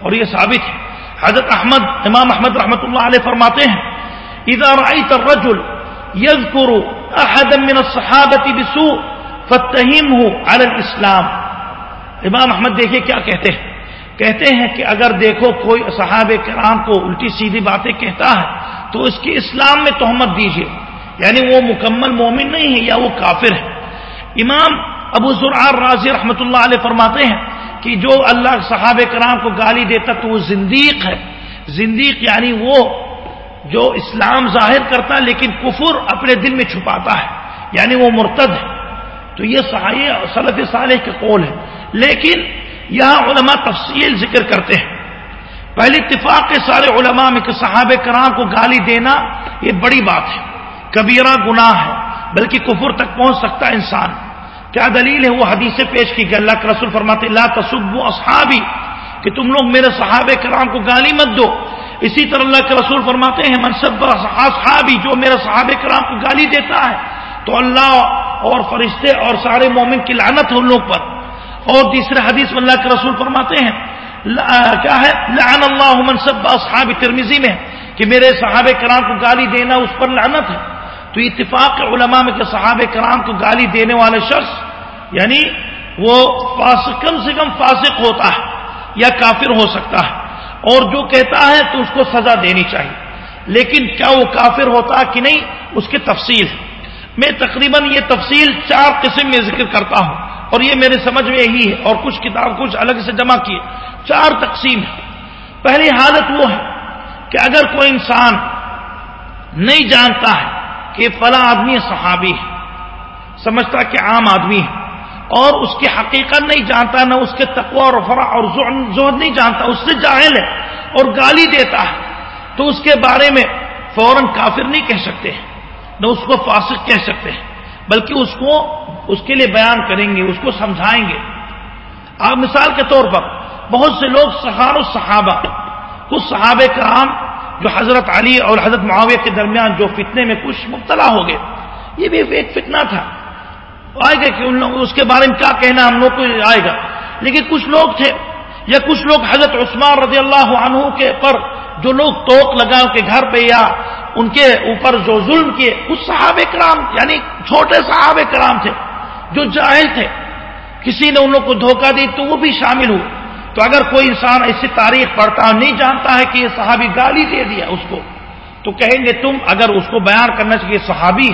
اور یہ ثابت ہے۔ حضرت احمد، امام احمد رحمۃ اللہ علیہ فرماتے ہیں، اذا رأيت الرجل يذكر احدا من الصحابة بسوء فتهمه على الاسلام. امام احمد دیکھیے کیا کہتے ہیں؟ کہتے ہیں کہ اگر دیکھو کوئی صحاب کرام کو الٹی سیدھی باتیں کہتا ہے، تو اس کی اسلام میں تہمت دیجیے یعنی وہ مکمل مومن نہیں ہے یا وہ کافر ہے۔ امام ابو ذرار راضی رحمۃ اللہ علیہ فرماتے ہیں کہ جو اللہ صحاب کرام کو گالی دیتا تو وہ زندیق ہے۔ زندیق یعنی وہ جو اسلام ظاہر کرتا لیکن کفر اپنے دل میں چھپاتا ہے یعنی وہ مرتد ہے۔ تو یہ صلف صالح کے قول ہے لیکن یہاں علماء تفصیل ذکر کرتے ہیں۔ پہلے اتفاق کے سارے علماء میں کہ صحاب کرام کو گالی دینا یہ بڑی بات ہے۔ کبیرہ گناہ ہے، بلکہ کفر تک پہنچ سکتا ہے انسان۔ کیا دلیل ہے وہ حدیث پیش کی کہ اللہ کے رسول فرماتے اللہ تصب اصحابی، کہ تم لوگ میرے صحابہ کرام کو گالی مت دو۔ اسی طرح اللہ کے رسول فرماتے ہیں منصب اصحابی، جو میرے صحابہ کرام کو گالی دیتا ہے، تو اللہ اور فرشتے اور سارے مومن کی لعنت ہے ان لوگ پر۔ اور تیسرے حدیث میں اللہ کے رسول فرماتے ہیں کیا ہے؟ لعن اللہ منصب اصحاب ترمیزی میں، کہ میرے صحابہ کرام کو گالی دینا اس پر لعنت ہے۔ تو اتفاق علماء میں کہ صحابہ کرام کو گالی دینے والے شخص یعنی وہ فاسق کم سے کم فاسق ہوتا ہے یا کافر ہو سکتا ہے۔ اور جو کہتا ہے تو اس کو سزا دینی چاہیے۔ لیکن کیا وہ کافر ہوتا کہ نہیں؟ اس کی تفصیل۔ ہے میں تقریباً یہ تفصیل چار قسم میں ذکر کرتا ہوں۔ اور یہ میرے سمجھ میں یہی ہے۔ اور کچھ کتاب کچھ الگ سے جمع کیے۔ چار تقسیم ہے پہلی حالت وہ ہے کہ اگر کوئی انسان نہیں جانتا ہے کہ فلاں آدمی صحابی ہے، سمجھتا کہ عام آدمی ہے اور اس کی حقیقت نہیں جانتا، نہ اس کے تقوا اور فرا اور زہد نہیں جانتا، اس سے جاہل ہے اور گالی دیتا ہے۔ تو اس کے بارے میں فوراً کافر نہیں کہہ سکتے، نہ اس کو فاسق کہہ سکتے ہیں بلکہ اس کو، اس کے لیے بیان کریں گے، اس کو سمجھائیں گے۔ آپ مثال کے طور پر بہت سے لوگ سہار و صحابہ کچھ صحابہ کرام جو حضرت علی اور حضرت معاویہ کے درمیان جو فتنے میں کچھ مبتلا ہو گئے، یہ بھی ایک فتنہ تھا۔ آئے گا کہ اس کے بارے میں کیا کہنا ہم لوگ کو آئے گا۔ لیکن کچھ لوگ تھے، یا کچھ لوگ حضرت عثمان رضی اللہ عنہ کے پر جو لوگ توک لگا ان کے گھر پہ یا ان کے اوپر جو ظلم کیے، کچھ صحابہ کرام یعنی چھوٹے صحابہ کرام تھے جو جاہل تھے۔ کسی نے ان لوگ کو دھوکہ دی تو وہ بھی شامل ہوئے۔ تو اگر کوئی انسان ایسی تاریخ پڑھتا نہیں جانتا ہے کہ یہ صحابی گالی دے دیا اس کو، تو کہیں گے تم اگر اس کو بیان کرنا چاہیے صحابی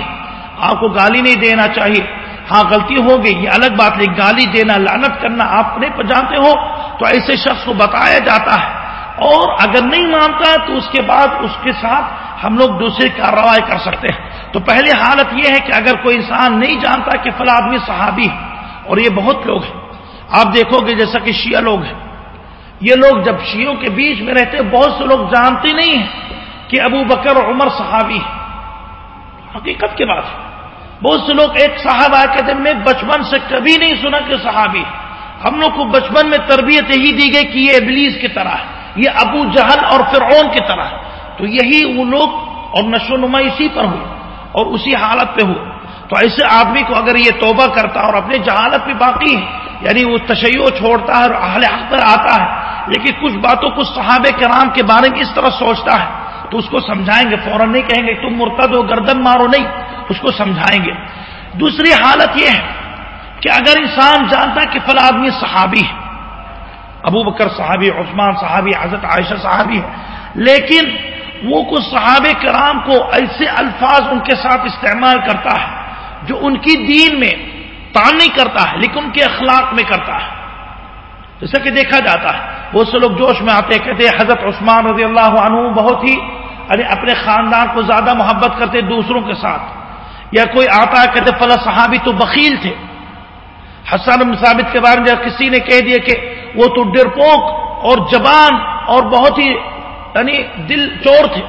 آپ کو گالی نہیں دینا چاہیے۔ ہاں غلطی ہو گئی، یہ الگ بات نہیں، گالی دینا لانت کرنا، آپ نہیں جانتے ہو، تو ایسے شخص کو بتایا جاتا ہے۔ اور اگر نہیں مانتا تو اس کے بعد اس کے ساتھ ہم لوگ دوسری کارروائی کر سکتے ہیں۔ تو پہلی حالت یہ ہے کہ اگر کوئی انسان نہیں جانتا کہ فلاں آدمی صحابی اور یہ بہت لوگ ہیں۔ آپ دیکھو گے جیسا کہ شیعہ لوگ ہیں۔ یہ لوگ جب شیوں کے بیچ میں رہتے بہت سے لوگ جانتے نہیں ہیں کہ ابو بکر اور عمر صحابی حقیقت کے بات ہے۔ بہت سے لوگ ایک صاحب آ کے میں بچپن سے کبھی نہیں سنا کہ صحابی، ہم لوگ کو بچپن میں تربیت یہی دی گئی کہ یہ ابلیس کی طرح ہے، یہ ابو جہل اور فرعون کی طرح ہے۔ تو یہی وہ لوگ اور نشو نما اسی پر ہوئی اور اسی حالت پہ ہوئے۔ تو ایسے آدمی کو اگر یہ توبہ کرتا اور اپنے جہالت پہ باقی ہے یعنی وہ تشیع چھوڑتا ہے اور اہل حق پر آتا ہے، لیکن کچھ باتوں کو صحابہ کرام کے بارے میں اس طرح سوچتا ہے، تو اس کو سمجھائیں گے، فوراً نہیں کہیں گے، تم مرتد ہو، گردن مارو، نہیں۔ اس کو سمجھائیں گے۔ دوسری حالت یہ ہے کہ اگر انسان جانتا ہے کہ فلا آدمی صحابی ہے، ابو بکر صحابی، عثمان صحابی، حضرت عائشہ صحابی ہے، لیکن وہ کچھ صحابہ کرام کو ایسے الفاظ ان کے ساتھ استعمال کرتا ہے جو ان کی دین میں تان نہیں کرتا ہے، لیکن ان کے اخلاق میں کرتا ہے۔ جیسا کہ دیکھا جاتا ہے، بہت سے لوگ جوش میں آتے کہتے حضرت عثمان رضی اللہ عنہ بہت ہی یعنی اپنے خاندان کو زیادہ محبت کرتے دوسروں کے ساتھ۔ یا کوئی آتا ہے کہتے فلاں صحابی تو بخیل تھے۔ حسن ثابت کے بارے میں جب کسی نے کہہ دیا کہ وہ تو ڈرپوک اور جبان اور بہت ہی یعنی دل چور تھے،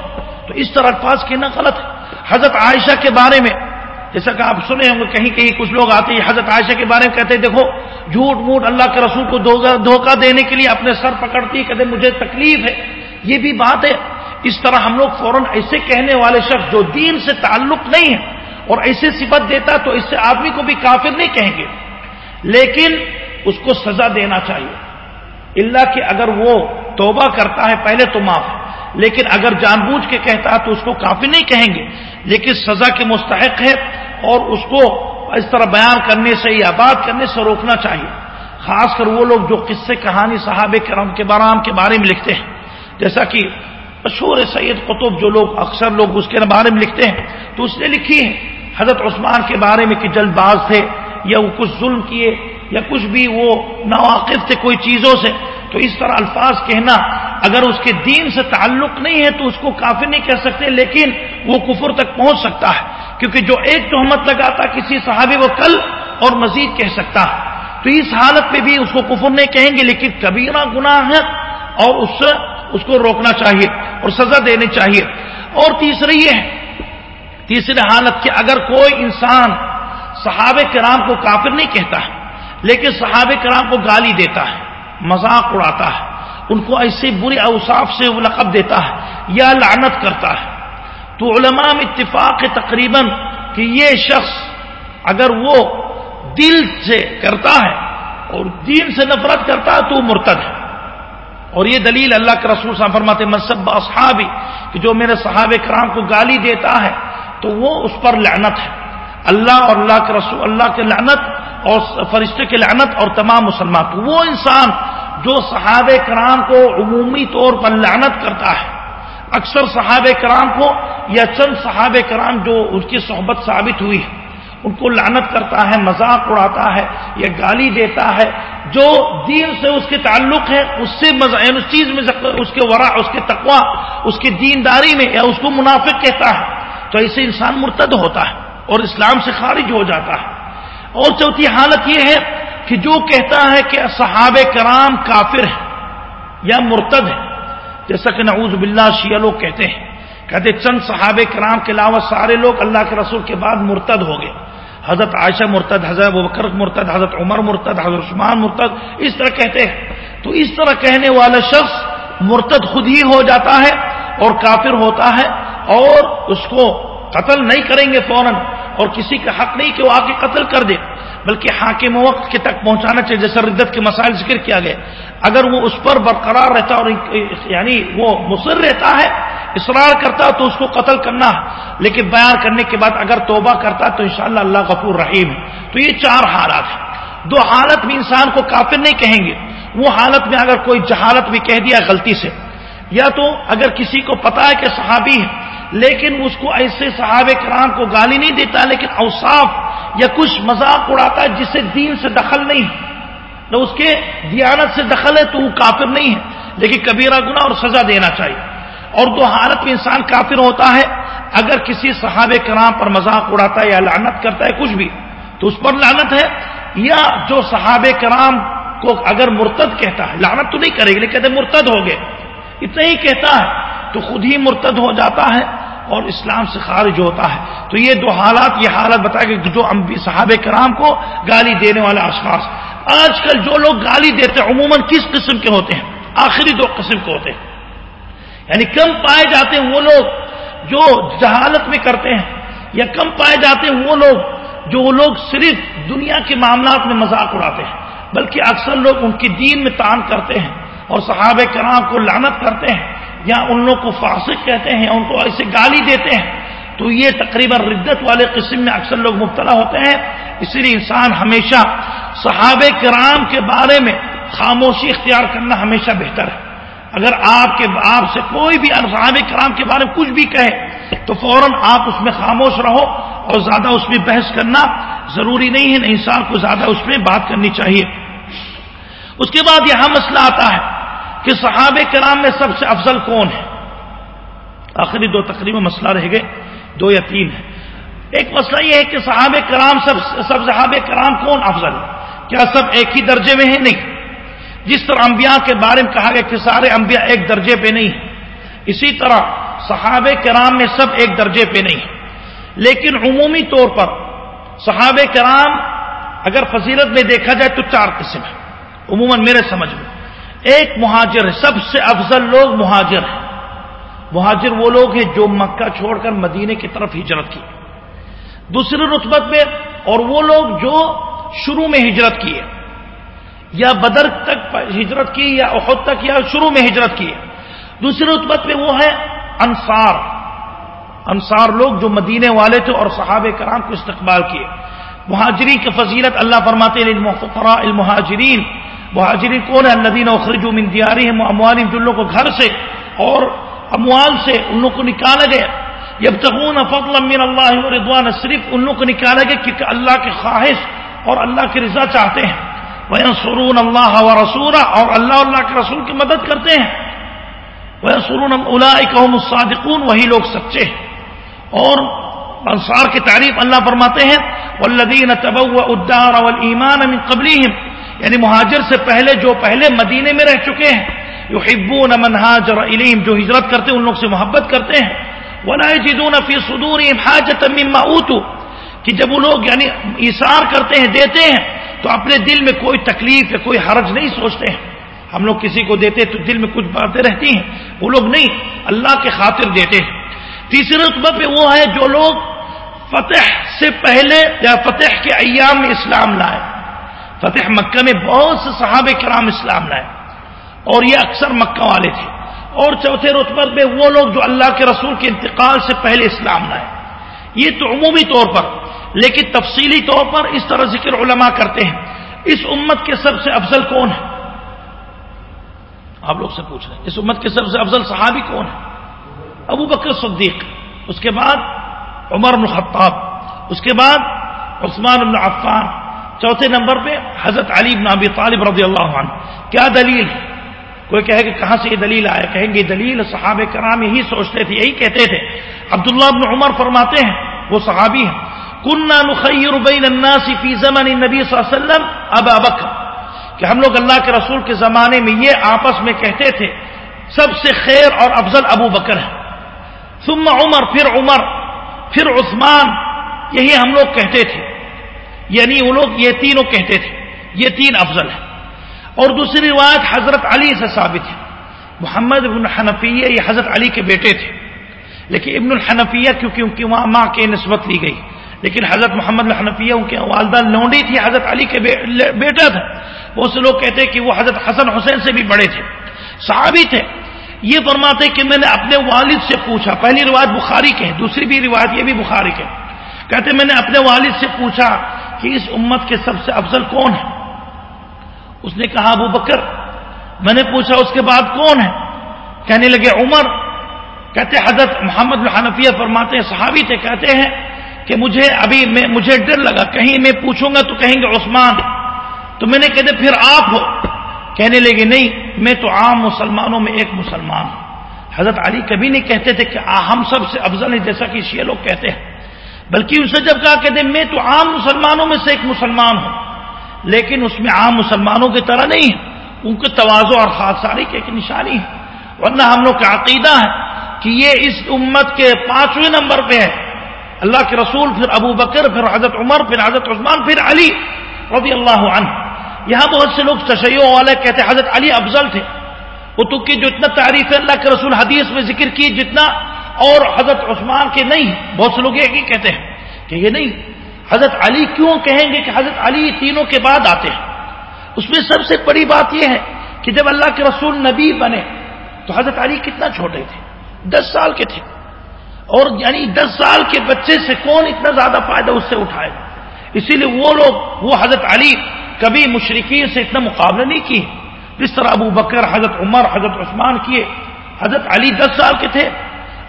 تو اس طرح الفاظ کہنا غلط ہے۔ حضرت عائشہ کے بارے میں جیسا کہ آپ سنے ہوں گے، کہیں کہیں کچھ لوگ آتے ہیں، حضرت عائشہ کے بارے میں کہتے ہیں، دیکھو، جھوٹ موٹ اللہ کے رسول کو دھوکہ دینے کے لیے اپنے سر پکڑتی کہتے مجھے تکلیف ہے۔ یہ بھی بات ہے۔ اس طرح ہم لوگ فوراً ایسے کہنے والے شخص جو دین سے تعلق نہیں ہے۔ اور ایسے صفت دیتا تو اس سے آدمی کو بھی کافر نہیں کہیں گے۔ لیکن اس کو سزا دینا چاہیے۔ اللہ کہ اگر وہ توبہ کرتا ہے، پہلے تو معاف۔ ہے لیکن اگر جان بوجھ کے کہتا ہے تو اس کو کافی نہیں کہیں گے۔ لیکن سزا کے مستحق ہے اور اس کو اس طرح بیان کرنے سے یا بات کرنے سے روکنا چاہیے۔ خاص کر وہ لوگ جو قصے، کہانی صحابہ کرام کے بارام کے بارے میں لکھتے ہیں۔ جیسا کہ مشہور سید قطب جو لوگ، اکثر لوگ اس کے بارے میں لکھتے ہیں، تو اس نے لکھی ہے۔ حضرت عثمان کے بارے میں کہ جلد باز تھے یا وہ کچھ ظلم کیے یا کچھ بھی وہ ناواقف تھے کوئی چیزوں سے، تو اس طرح الفاظ کہنا اگر اس کے دین سے تعلق نہیں ہے تو اس کو کافی نہیں کہہ سکتے، لیکن وہ کفر تک پہنچ سکتا ہے، کیونکہ جو ایک تہمت لگاتا کسی صحابی وہ کل اور مزید کہہ سکتا۔ ہے تو اس حالت میں بھی اس کو کفر نہیں کہیں گے، لیکن کبیرہ گناہ ہے اور اس سے اس کو روکنا چاہیے اور سزا دینی چاہیے۔ اور تیسری یہ ہے تیسری حالت کہ اگر کوئی انسان صحابہ کرام کو کافر نہیں کہتا ہے، لیکن صحابہ کرام کو گالی دیتا ہے، مذاق اڑاتا ہے، ان کو ایسے برے اوصاف سے لقب دیتا ہے یا لعنت کرتا ہے۔ تو علماء میں اتفاق تقریباً کہ یہ شخص اگر وہ دل سے کرتا ہے اور دین سے نفرت کرتا ہے تو وہ مرتد ہے۔ اور یہ دلیل اللہ کے رسول صاحب فرماتے منصب اصحابی کہ جو میرے صحابہ کرام کو گالی دیتا ہے تو وہ اس پر لعنت ہے۔ اللہ اور اللہ کے رسول، اللہ کے لعنت اور فرشتے کے لعنت اور تمام مسلمان۔ وہ انسان جو صحابہ کرام کو عمومی طور پر لعنت کرتا ہے۔ اکثر صحابہ کرام کو یا چند صحابہ کرام جو اس کی صحبت ثابت ہوئی ہے، ان کو لعنت کرتا ہے، مذاق اڑاتا ہے یا گالی دیتا ہے۔ جو دین سے اس کے تعلق ہے، اس سے یعنی اس چیز میں اس کے ورا اس کے تقوا اس کی دینداری میں یا اس کو منافق کہتا ہے۔ تو ایسے انسان مرتد ہوتا ہے اور اسلام سے خارج ہو جاتا ہے۔ اور چوتھی حالت یہ ہے کہ جو کہتا ہے کہ صحابہ کرام کافر ہیں یا مرتد ہے جیسا کہ نعوذ باللہ شیعہ لوگ کہتے ہیں۔ کہتے چند صحابہ کرام کے علاوہ سارے لوگ اللہ کے رسول کے بعد مرتد ہو گئے۔ حضرت عائشہ مرتد، حضرت بکر مرتد، حضرت عمر مرتد، حضرت عثمان مرتد، اس طرح کہتے ہیں۔ تو اس طرح کہنے والا شخص مرتد خود ہی ہو جاتا ہے اور کافر ہوتا ہے۔ اور اس کو قتل نہیں کریں گے فوراً اور کسی کا حق نہیں کہ وہ آ کے قتل کر دے، بلکہ حاکم وقت کے تک پہنچانا چاہیے، جیسے ردت کے مسائل ذکر کیا گیا اگر وہ اس پر برقرار رہتا اور یعنی وہ مصر رہتا ہے، اصرار کرتا تو اس کو قتل کرنا۔ ہے لیکن بیان کرنے کے بعد اگر توبہ کرتا تو انشاءاللہ اللہ غفور رحیم۔ ہے تو یہ چار حالات ہیں۔ دو حالت میں انسان کو کافر نہیں کہیں گے۔ وہ حالت میں اگر کوئی جہالت بھی کہہ دیا غلطی سے، یا تو اگر کسی کو پتا ہے کہ صحابی ہے لیکن اس کو ایسے صحاب کرام کو گالی نہیں دیتا، لیکن اوصاف یا کچھ مذاق اڑاتا ہے جسے دین سے دخل نہیں نہ اس کے دیانت سے دخل ہے تو وہ کافر نہیں ہے۔ لیکن کبیرہ گنا اور سزا دینا چاہیے۔ اور دو حالت میں انسان کافر ہوتا ہے۔ اگر کسی صحاب کرام پر مذاق اڑاتا ہے یا لعنت کرتا ہے، کچھ بھی، تو اس پر لعنت ہے۔ یا جو صحاب کرام کو اگر مرتد کہتا ہے، لعنت تو نہیں کرے گی، لیکن کہتے مرتد ہو گئے۔ اتنا ہی کہتا ہے، تو خود ہی مرتد ہو جاتا ہے۔ اور اسلام سے خارج ہوتا ہے۔ تو یہ دو حالات، یہ حالت بتا کہ جو صحاب کرام کو گالی دینے والے اشخاص۔ آج کل جو لوگ گالی دیتے ہیں، عموماً کس قسم کے ہوتے ہیں؟ آخری دو قسم کے ہوتے ہیں۔ یعنی کم پائے جاتے ہیں وہ لوگ جو جہالت میں کرتے ہیں، یا کم پائے جاتے ہیں وہ لوگ جو وہ لوگ صرف دنیا کے معاملات میں مذاق اڑاتے ہیں، بلکہ اکثر لوگ ان کے دین میں تان کرتے ہیں اور صحابہ کرام کو لانت کرتے ہیں۔ یا ان لوگ کو فاسق کہتے ہیں ان کو ایسے گالی دیتے ہیں، تو یہ تقریباً ردت والے قسم میں اکثر لوگ مبتلا ہوتے ہیں۔ اسی لیے انسان ہمیشہ صحابہ کرام کے بارے میں خاموشی اختیار کرنا ہمیشہ بہتر ہے۔ اگر آپ کے، آپ سے کوئی بھی صحابہ کرام کے بارے میں کچھ بھی کہے، تو فوراً آپ اس میں خاموش رہو اور زیادہ اس میں بحث کرنا ضروری نہیں ہے، انسان کو زیادہ اس میں بات کرنی چاہیے۔ اس کے بعد یہاں مسئلہ آتا ہے۔ کہ صحابہ کرام میں سب سے افضل کون ہے؟ آخری دو تقریباً مسئلہ رہ گئے، دو یا تین ہے ایک مسئلہ یہ ہے کہ صحابہ کرام سب سب صحابہ کرام کون افضل ہے؟ کیا سب ایک ہی درجے میں ہیں؟ نہیں۔ جس طرح انبیاء کے بارے میں کہا گیا کہ سارے انبیاء ایک درجے پہ نہیں اسی طرح صحابہ کرام میں سب ایک درجے پہ نہیں لیکن عمومی طور پر صحابہ کرام اگر فضیلت میں دیکھا جائے تو چار قسم ہے عموماً میرے سمجھ میں۔ ایک مہاجر ہے، سب سے افضل لوگ مہاجر ہیں۔ مہاجر وہ لوگ ہیں جو مکہ چھوڑ کر مدینے کی طرف ہجرت کی۔ دوسرے رتبت میں اور وہ لوگ جو شروع میں ہجرت کیے۔ یا بدر تک ہجرت کی یا احد تک یا شروع میں ہجرت کی دوسرے رتبت میں وہ ہے انصار۔ انصار لوگ جو مدینے والے تھے اور صحابہ کرام کو استقبال کیے۔ مہاجرین کی فضیلت اللہ فرماتے المہاجرین مہاجرین کون ہے الدین اخرج من دیارہم اموالہم، جو لوگوں کو گھر سے اور اموال سے ان لوگوں کو نکالا گیا یبتغون فضلا من اللہ ورضوان صرف ان لوگوں کو نکالا گیا کیونکہ اللہ کے خواہش اور اللہ کی رضا چاہتے ہیں۔ وینصرون اللہ ورسولہ اور اللہ اللہ کے رسول کی مدد کرتے ہیں۔ وینصرون اولئک هم الصادقون، وہی لوگ سچے ہیں۔ اور انصار کی تعریف اللہ فرماتے ہیں والذین تبوؤوا الدار والایمان من قبلهم یعنی مہاجر سے پہلے جو پہلے مدینے میں رہ چکے ہیں جو حبون من حاجر علیم جو ہجرت کرتے ہیں، ان لوگ سے محبت کرتے ہیں۔ ولا يجدون في صدورهم حاجه مما اوتوا کہ جب وہ لوگ یعنی اشار کرتے ہیں، دیتے ہیں، تو اپنے دل میں کوئی تکلیف یا کوئی حرج نہیں سوچتے ہیں۔ ہم لوگ کسی کو دیتے تو دل میں کچھ باتیں رہتی ہیں، وہ لوگ نہیں، اللہ کے خاطر دیتے ہیں۔ تیسرے رتبہ پہ وہ ہے جو لوگ فتح سے پہلے یا فتح کے ایام میں اسلام لائے۔ فتح مکہ میں بہت سے صحابہ کرام اسلام لائے۔ اور یہ اکثر مکہ والے تھے۔ اور چوتھے رتبت میں وہ لوگ جو اللہ کے رسول کے انتقال سے پہلے اسلام لائے۔ یہ تو عمومی طور پر، لیکن تفصیلی طور پر اس طرح ذکر علماء کرتے ہیں۔ اس امت کے سب سے افضل کون ہے؟ آپ لوگ سے پوچھ رہے ہیں، اس امت کے سب سے افضل صحابی کون ہے؟ ابو بکر صدیق، اس کے بعد عمر بن خطاب، اس کے بعد عثمان بن عفان چوتھے نمبر پہ حضرت علی بن ابی طالب رضی اللہ عنہ۔ کیا دلیل؟ کوئی کہے کہ کہاں سے یہ دلیل آئے کہیں گے دلیل صحاب کرام یہی سوچتے تھے، یہی کہتے تھے۔ عبداللہ بن عمر فرماتے ہیں، وہ صحابی ہیں۔ کنہ نخیر بین الناس فی زمن نبی صلی اللہ علیہ وسلم، ابا بکر۔ کہ ہم لوگ اللہ کے رسول کے زمانے میں یہ آپس میں کہتے تھے، سب سے خیر اور افضل ابو بکر ہے ثم عمر، پھر عمر، پھر عثمان، یہی ہم لوگ کہتے تھے۔ یعنی وہ لوگ یہ تینوں کہتے تھے، یہ تین افضل ہے اور دوسری روایت حضرت علی سے ثابت ہے۔ محمد ابن حنفیہ یہ حضرت علی کے بیٹے تھے۔ لیکن ابن الحنفیہ کیونکہ ان کی وہاں ماں کے نسبت لی گئی۔ لیکن حضرت محمد الحنفیہ ان کے والدہ لونڈی تھی، حضرت علی کے بیٹا تھا۔ بہت سے لوگ کہتے کہ وہ حضرت حسن حسین سے بھی بڑے تھے۔ صحابی تھے۔ یہ فرماتے کہ میں نے اپنے والد سے پوچھا، پہلی روایت بخاری کے دوسری بھی روایت یہ بھی بخاری کے کہتے میں نے اپنے والد سے پوچھا کہ اس امت کے سب سے افضل کون ہے؟ اس نے کہا ابو بکر، میں نے پوچھا اس کے بعد کون ہے؟ کہنے لگے عمر۔ کہتے حضرت محمد الحنفیہ فرماتے ہیں، صحابی تھے، کہتے ہیں کہ مجھے ابھی میں مجھے ڈر لگا، کہیں میں پوچھوں گا تو کہیں گے عثمان۔ تو میں نے کہتے پھر آپ ہو۔ کہنے لگے، نہیں، میں تو عام مسلمانوں میں ایک مسلمان ہوں۔ حضرت علی کبھی نہیں کہتے تھے کہ ہم سب سے افضل ہیں، جیسا کہ شیعہ لوگ کہتے ہیں۔ بلکہ ان سے جب کہا کہتے میں تو عام مسلمانوں میں سے ایک مسلمان ہوں، لیکن اس میں عام مسلمانوں کی طرح نہیں ہے ان کے توازو اور خاصاری کی ایک نشانی ہے۔ ورنہ ہم لوگ کا عقیدہ ہے کہ یہ اس امت کے پانچویں نمبر پہ ہے۔ اللہ کے رسول، پھر ابو بکر، پھر حضرت عمر، پھر حضرت عثمان، پھر علی رضی اللہ عنہ۔ یہاں بہت سے لوگ تشیع والے کہتے حضرت علی افضل تھے۔ وہ تو کی جو اتنا تعریف ہے، اللہ کے رسول حدیث میں ذکر کی جتنا اور حضرت عثمان کے نہیں، بہت سے لوگ یہ کہتے ہیں کہ یہ نہیں۔ حضرت علی کیوں کہیں گے کہ حضرت علی تینوں کے بعد آتے ہیں؟ اس میں سب سے بڑی بات یہ ہے کہ جب اللہ کے رسول نبی بنے تو حضرت علی کتنا چھوٹے تھے، دس سال کے تھے۔ اور یعنی دس سال کے بچے سے کون اتنا زیادہ فائدہ اس سے اٹھائے؟ گا اسی لیے وہ لوگ، وہ حضرت علی کبھی مشرقین سے اتنا مقابلہ نہیں کیے۔ جس طرح ابو بکر، حضرت عمر، حضرت عثمان کیے۔ حضرت علی دس سال کے تھے۔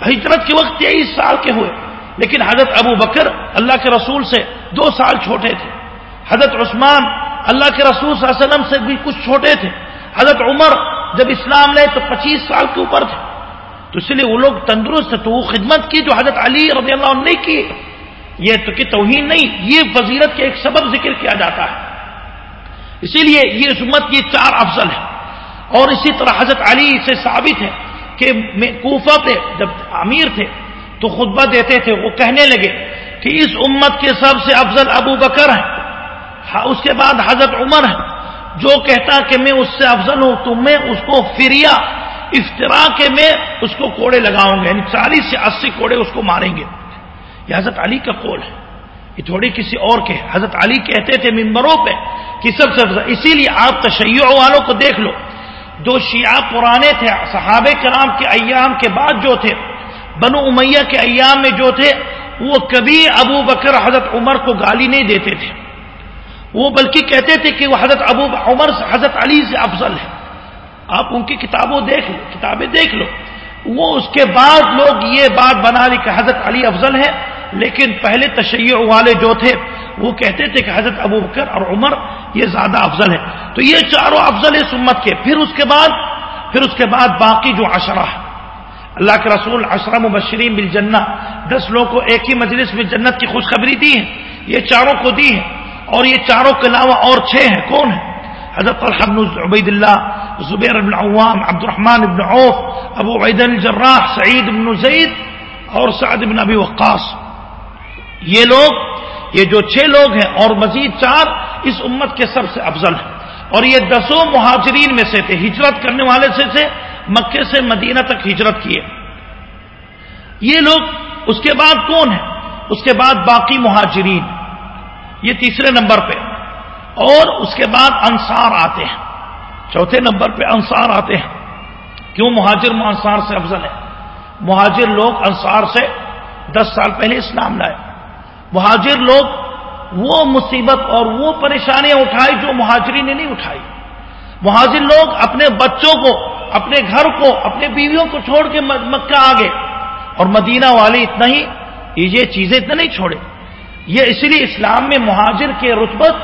ہجرت کے وقت تیئیس سال کے ہوئے۔ لیکن حضرت ابو بکر اللہ کے رسول سے دو سال چھوٹے تھے۔ حضرت عثمان اللہ کے رسول صلی اللہ علیہ وسلم سے بھی کچھ چھوٹے تھے۔ حضرت عمر جب اسلام لے تو پچیس سال کے اوپر تھے۔ تو اس لیے وہ لوگ تندرست تو وہ خدمت کی جو حضرت علی رضی اللہ عنہ نے کی، یہ تو کہ توہین نہیں، یہ فضیلت کے ایک سبب ذکر کیا جاتا ہے۔ اسی لیے یہ امت کی چار افضل ہے اور اسی طرح حضرت علی سے ثابت ہے کہ کوفہ پہ جب امیر تھے، تو خطبہ دیتے تھے، وہ کہنے لگے کہ اس امت کے سب سے افضل ابو بکر ہیں۔ ہاں، اس کے بعد حضرت عمر ہے جو کہتا کہ میں اس سے افضل ہوں، تو میں اس کو فریا افطرا کے میں اس کو کوڑے لگاؤں گا۔ یعنی چالیس سے اسی کوڑے اس کو ماریں گے۔ یہ حضرت علی کا قول ہے۔ یہ تھوڑی کسی اور کے حضرت علی کہتے تھے ممبروں پہ کہ سب سے اسی لیے آپ تشیع والوں کو دیکھ لو۔ دو شیعہ پرانے تھے، صحابہ کرام کے ایام کے بعد جو تھے، بنو امیہ کے ایام میں جو تھے، وہ کبھی ابو بکر حضرت عمر کو گالی نہیں دیتے تھے۔ وہ بلکہ کہتے تھے کہ وہ حضرت ابو عمر حضرت علی سے افضل ہے آپ ان کی کتابوں دیکھ لو، کتابیں دیکھ لو۔ وہ اس کے بعد لوگ یہ بات بنا لی کہ حضرت علی افضل ہے لیکن پہلے تشیع والے جو تھے وہ کہتے تھے کہ حضرت ابو بکر اور عمر یہ زیادہ افضل ہے تو یہ چاروں افضل ہے سمت کے۔ پھر اس کے بعد، پھر اس کے بعد باقی جو عشرہ ہے اللہ کے رسول عشرہ مبشرین بل دس لوگوں کو ایک ہی مجلس میں جنت کی خوشخبری دی ہے یہ چاروں کو دی ہے اور یہ چاروں کے علاوہ اور چھ ہیں۔ کون ہیں؟ حضرت الحمد عبید اللہ زبیر بن عوام عبد الرحمن ابن عوف، ابو عید الجراح، سعید بن زید اور سعد بن ابی وقاص۔ یہ لوگ یہ جو چھ لوگ ہیں اور مزید چار اس امت کے سب سے افضل ہیں۔ اور یہ دسوں مہاجرین میں سے تھے، ہجرت کرنے والے سے تھے، مکے سے مدینہ تک ہجرت کیے۔ یہ لوگ اس کے بعد کون ہیں؟ اس کے بعد باقی مہاجرین۔ یہ تیسرے نمبر پہ۔ اور اس کے بعد انصار آتے ہیں۔ چوتھے نمبر پہ انصار آتے ہیں۔ کیوں مہاجر انصار سے افضل ہے مہاجر لوگ انصار سے دس سال پہلے اسلام لائے۔ مہاجر لوگ وہ مصیبت اور وہ پریشانیاں اٹھائی جو مہاجرین نے نہیں اٹھائی۔ مہاجر لوگ اپنے بچوں کو، اپنے گھر کو، اپنے بیویوں کو چھوڑ کے مکہ آگے اور مدینہ والے اتنا ہی، یہ چیزیں اتنا نہیں چھوڑے۔ یہ اس لیے اسلام میں مہاجر کے رتبت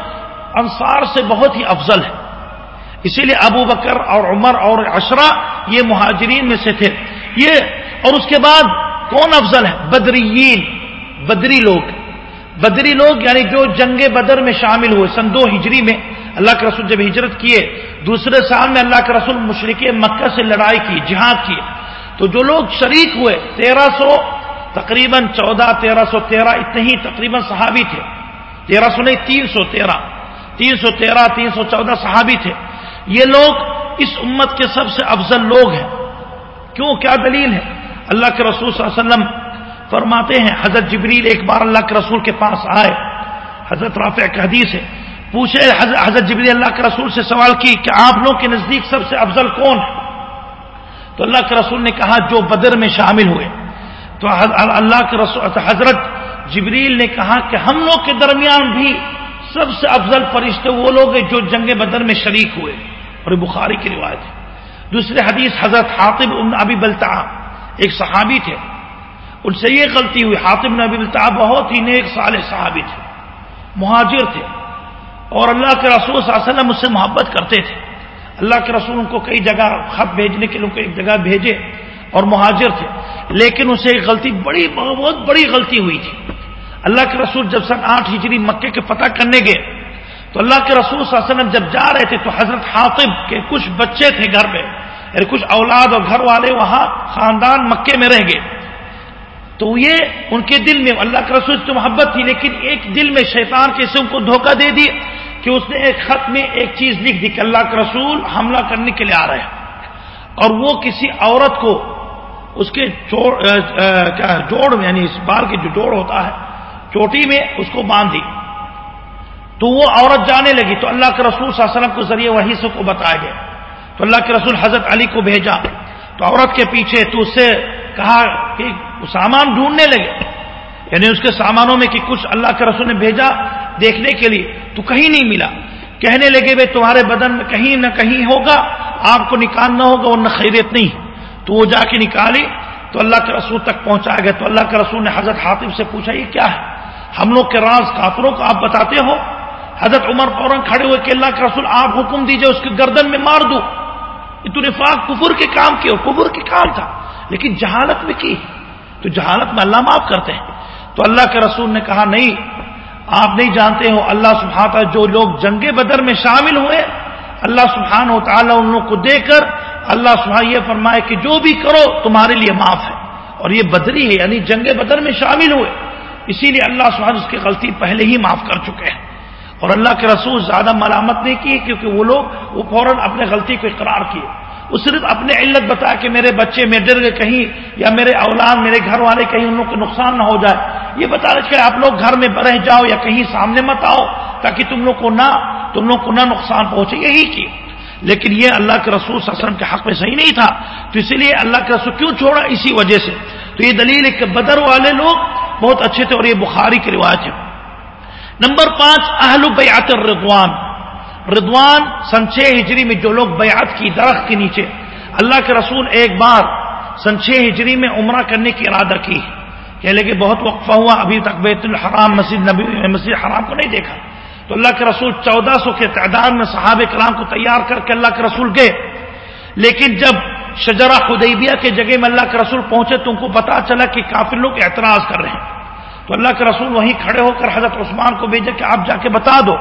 انصار سے بہت ہی افضل ہے۔ اسی لیے ابو بکر اور عمر اور اشرا یہ مہاجرین میں سے تھے۔ یہ، اور اس کے بعد کون افضل ہے؟ بدریین بدری لوگ۔ بدری لوگ یعنی جو جنگ بدر میں شامل ہوئے، سن دو ہجری میں اللہ کے رسول جب ہجرت کیے، دوسرے سال میں اللہ کے رسول مشرق مکہ سے لڑائی کی، جہاد کیے تو جو لوگ شریک ہوئے، تیرہ سو، تقریباً چودہ، تیرہ سو تیرہ، اتنے ہی تقریباً صحابی تھے۔ تیرہ سو نہیں، تین سو تیرہ۔ تین سو تیرہ، تین سو چودہ صحابی تھے۔ یہ لوگ اس امت کے سب سے افضل لوگ ہیں۔ کیوں؟ کیا دلیل ہے؟ اللہ کے رسول صلی اللہ علیہ وسلم فرماتے ہیں، حضرت جبریل ایک بار اللہ کے رسول کے پاس آئے۔ حضرت رافع کا حدیث ہے۔ پوچھے حضرت جبریل اللہ کے رسول سے سوال کی کہ آپ لوگ کے نزدیک سب سے افضل کون؟ ہے تو اللہ کے رسول نے کہا، جو بدر میں شامل ہوئے۔ تو اللہ کے رسول حضرت جبریل نے کہا کہ ہم لوگ کے درمیان بھی سب سے افضل فرشتے وہ لوگ ہیں جو جنگ بدر میں شریک ہوئے۔ اور بخاری کی روایت ہے۔ دوسرے حدیث حضرت حاطب ابی بلتا ایک صحابی تھے۔ ان سے یہ غلطی ہوئی حاطب نبی بلتا بہت ہی نیک سال صحابی تھے، مہاجر تھے، اور اللہ کے رسول صلی اللہ علیہ وسلم اس سے محبت کرتے تھے۔ اللہ کے رسول ان کو کئی جگہ خط بھیجنے کے لیے ایک جگہ بھیجے اور مہاجر تھے، لیکن اسے ایک غلطی بڑی، بہت بڑی غلطی ہوئی تھی۔ اللہ کے رسول جب سن آٹھ ہجری مکے کے پتہ کرنے گئے، تو اللہ کے رسول صلی اللہ علیہ وسلم جب جا رہے تھے، تو حضرت حاطب کے کچھ بچے تھے گھر میں یعنی کچھ اولاد اور گھر والے وہاں خاندان مکے میں رہ گئے۔ تو یہ ان کے دل میں اللہ کے رسول سے محبت تھی، لیکن ایک دل میں شیطان کے سے ان کو دھوکہ دے دی کہ اس نے ایک خط میں ایک چیز لکھ دی کہ اللہ کے رسول حملہ کرنے کے لیے آ رہے ہیں اور وہ کسی عورت کو اس کے جوڑ یعنی اس بال کے جو جوڑ ہوتا ہے، چوٹی میں اس کو باندھ دی۔ تو وہ عورت جانے لگی، تو اللہ کے رسول صلی اللہ علیہ وسلم کے ذریعے وہی سے کو بتایا گیا۔ تو اللہ کے رسول حضرت علی کو بھیجا۔ تو عورت کے پیچھے تو اس سے کہا کہ سامان ڈھونڈنے لگے۔ یعنی اس کے سامانوں میں کہ کچھ اللہ کے رسول نے بھیجا دیکھنے کے لیے، تو کہیں نہیں ملا۔ کہنے لگے، بھائی، تمہارے بدن میں کہیں نہ کہیں ہوگا، آپ کو نکالنا ہوگا اور نہ خیریت نہیں۔ تو وہ جا کے نکالی تو اللہ کے رسول تک پہنچا گیا۔ تو اللہ کے رسول نے حضرت حاطف سے پوچھا، یہ کیا ہے؟ ہم لوگ کے راز کافروں کو آپ بتاتے ہو؟ حضرت عمر فوراً کھڑے ہوئے کہ اللہ کے رسول، آپ حکم دیجیے، اس کے گردن میں مار دو۔ یہ تو نفاق کفر کے کام کیا، کفر کے کام تھا۔ لیکن جہالت میں کی؟ تو جہالت میں اللہ معاف کرتے ہیں۔ تو اللہ کے رسول نے کہا، نہیں، آپ نہیں جانتے ہو، اللہ سبحانہ جو لوگ جنگ بدر میں شامل ہوئے، اللہ سبحانہ و تعالیٰ ان لوگ کو دے کر اللہ سبحانہ یہ فرمائے کہ جو بھی کرو تمہارے لیے معاف ہے۔ اور یہ بدری ہے یعنی جنگ بدر میں شامل ہوئے۔ اسی لیے اللہ سبحانہ اس کی غلطی پہلے ہی معاف کر چکے ہیں۔ اور اللہ کے رسول زیادہ ملامت نہیں کی کیونکہ وہ لوگ وہ فوراً اپنے غلطی کو اقرار کیے۔ وہ صرف اپنے علت بتا کہ میرے بچے میں ڈر گئے کہیں یا میرے اولاد میرے گھر والے کہیں ان لوگ کو نقصان نہ ہو جائے۔ یہ بتا رہے کہ آپ لوگ گھر میں رہ جاؤ یا کہیں سامنے مت آؤ تاکہ تم لوگ کو نہ تم لوگ کو نہ نقصان پہنچے۔ یہی کی لیکن یہ اللہ کے رسول صلی اللہ علیہ وسلم کے حق میں صحیح نہیں تھا۔ تو اسی لیے اللہ کے رسول کیوں چھوڑا؟ اسی وجہ سے۔ تو یہ دلیل ہے کہ بدر والے لوگ بہت اچھے تھے اور یہ بخاری کی روایت ہے۔ نمبر پانچ، اہل بیعت الرضوان۔ ردوان سن چھ ہجری میں جو لوگ بیعت کی درخت کے نیچے، اللہ کے رسول ایک بار سن چھ ہجری میں عمرہ کرنے کی ارادہ کی۔ کہ لیکن بہت وقفہ ہوا، ابھی تک بیت الحرام، مسجد نبی، مسجد حرام کو نہیں دیکھا۔ تو اللہ کے رسول چودہ سو کے تعداد میں صحابہ کلام کو تیار کر کے اللہ کے رسول گئے۔ لیکن جب شجرا خدیبیہ کے جگہ میں اللہ کے رسول پہنچے، تو ان کو پتا چلا کہ کافی لوگ اعتراض کر رہے ہیں۔ تو اللہ کے رسول وہیں کھڑے ہو کر حضرت عثمان کو بھیجے کہ آپ جا کے بتا دو۔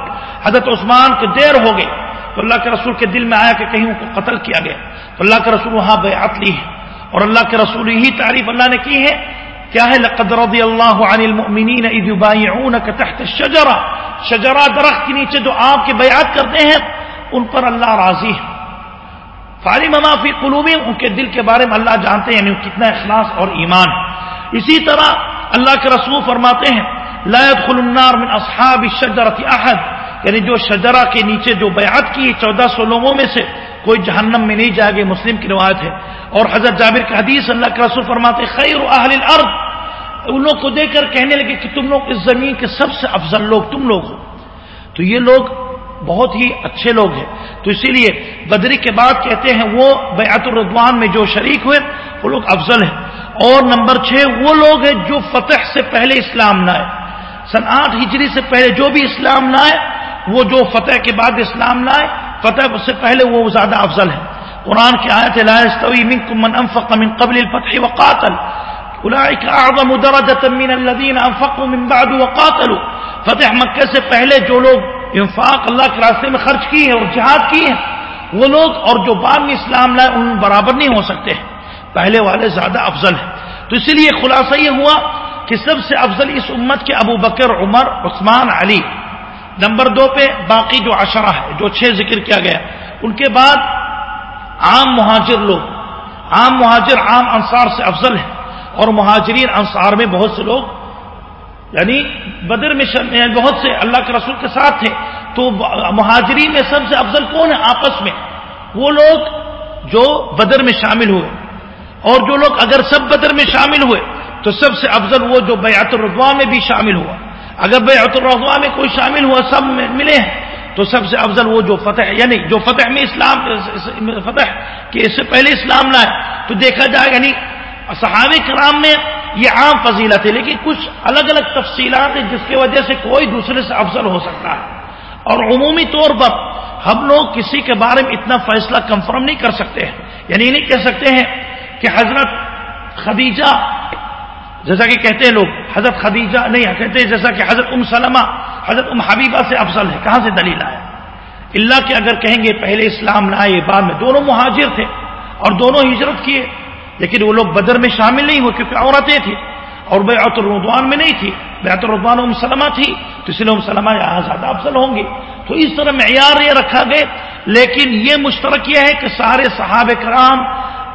حضرت عثمان کو دیر ہو گئی تو اللہ کے رسول کے دل میں آیا کہ کہیں ان کو قتل کیا گیا۔ تو اللہ کے رسول وہاں بیعت لی ہے۔ اور اللہ کے رسول یہی تعریف اللہ نے کی ہے کیا ہے؟ لقد رضی اللہ عن المؤمنین اذ یبایعونک تحت الشجرہ۔ شجرہ درخت کے نیچے جو آپ کے بیعت کرتے ہیں، ان پر اللہ راضی ہے۔ فارم فی قلوب ان کے دل کے بارے میں اللہ جانتے ہیں یعنی کتنا اخلاص اور ایمان۔ اسی طرح اللہ کے رسول فرماتے ہیں، لا يدخل النار من اصحاب الشجرة احد۔ یعنی جو شجرہ کے نیچے جو بیعت کی چودہ سو لوگوں میں سے، کوئی جہنم میں نہیں جائے گا مسلم کی روایت ہے۔ اور حضرت جابر کے حدیث اللہ کے رسول فرماتے خیر اہل الارض۔ ان لوگ کو دیکھ کر کہنے لگے کہ تم لوگ اس زمین کے سب سے افضل لوگ تم لوگ ہو۔ تو یہ لوگ بہت ہی اچھے لوگ ہیں۔ تو اسی لیے بدری کے بعد کہتے ہیں، وہ بیعت الردوان میں جو شریک ہوئے، وہ لوگ افضل ہیں۔ اور نمبر چھ، وہ لوگ ہیں جو فتح سے پہلے اسلام لائے سن آٹھ ہجری سے پہلے جو بھی اسلام لائے وہ جو فتح کے بعد اسلام لائے فتح سے پہلے وہ زیادہ افضل ہے قرآن کی آیت لا يستوي من انفق من قبل الفتح وقاتل۔ اولئك اعظم درجه من الذين انفقوا من بعد وقاتلوا۔ فتح مکہ سے پہلے جو لوگ انفاق اللہ کے راستے میں خرچ کی ہے اور جہاد کی ہے وہ لوگ اور جو بعد میں اسلام لائے ان برابر نہیں ہو سکتے۔ ہیں پہلے والے زیادہ افضل ہیں۔ تو اسی لیے خلاصہ یہ ہوا کہ سب سے افضل اس امت کے ابو بکر، عمر، عثمان، علی۔ نمبر دو پہ باقی جو عشرہ ہے جو چھ ذکر کیا گیا۔ ان کے بعد عام مہاجر لوگ، عام مہاجر، عام انصار سے افضل ہے اور مہاجرین انصار میں بہت سے لوگ یعنی بدر میں بہت سے اللہ کے رسول کے ساتھ تھے تو مہاجرین میں سب سے افضل کون ہے؟ آپس میں۔ وہ لوگ جو بدر میں شامل ہوئے۔ اور جو لوگ اگر سب بدر میں شامل ہوئے، تو سب سے افضل وہ جو بیعت الرضوا میں بھی شامل ہوا۔ اگر بیعت الرضوا میں کوئی شامل ہوا، سب میں ملے ہیں، تو سب سے افضل وہ جو فتح یعنی جو فتح میں اسلام، فتح کہ اس سے پہلے اسلام لائے تو دیکھا جائے یعنی صحابہ کرام میں یہ عام فضیلت ہے، لیکن کچھ الگ الگ تفصیلات ہیں جس کی وجہ سے کوئی دوسرے سے افضل ہو سکتا ہے۔ اور عمومی طور پر ہم لوگ کسی کے بارے میں اتنا فیصلہ کنفرم نہیں کر سکتے ہیں یعنی نہیں کہہ سکتے ہیں کہ حضرت خدیجہ، جیسا کہ کہتے ہیں لوگ، حضرت خدیجہ نہیں ہاں، کہتے ہیں جیسا کہ حضرت ام سلمہ، حضرت ام حبیبہ سے افضل ہے، کہاں سے دلیل آیا؟ اللہ کے اگر کہیں گے پہلے اسلام لائے بعد میں دونوں مہاجر تھے اور دونوں ہجرت کیے، لیکن وہ لوگ بدر میں شامل نہیں ہوئے کیونکہ عورتیں تھیں اور بیعت الردوان میں نہیں تھی۔ بیعت الردوان ام سلمہ تھی، تو اس لیے ام سلمہ یہاں زیادہ افضل ہوں گے۔ تو اس طرح معیار یہ رکھا گئے، لیکن یہ مشترک یہ ہے کہ سارے صحابہ کرام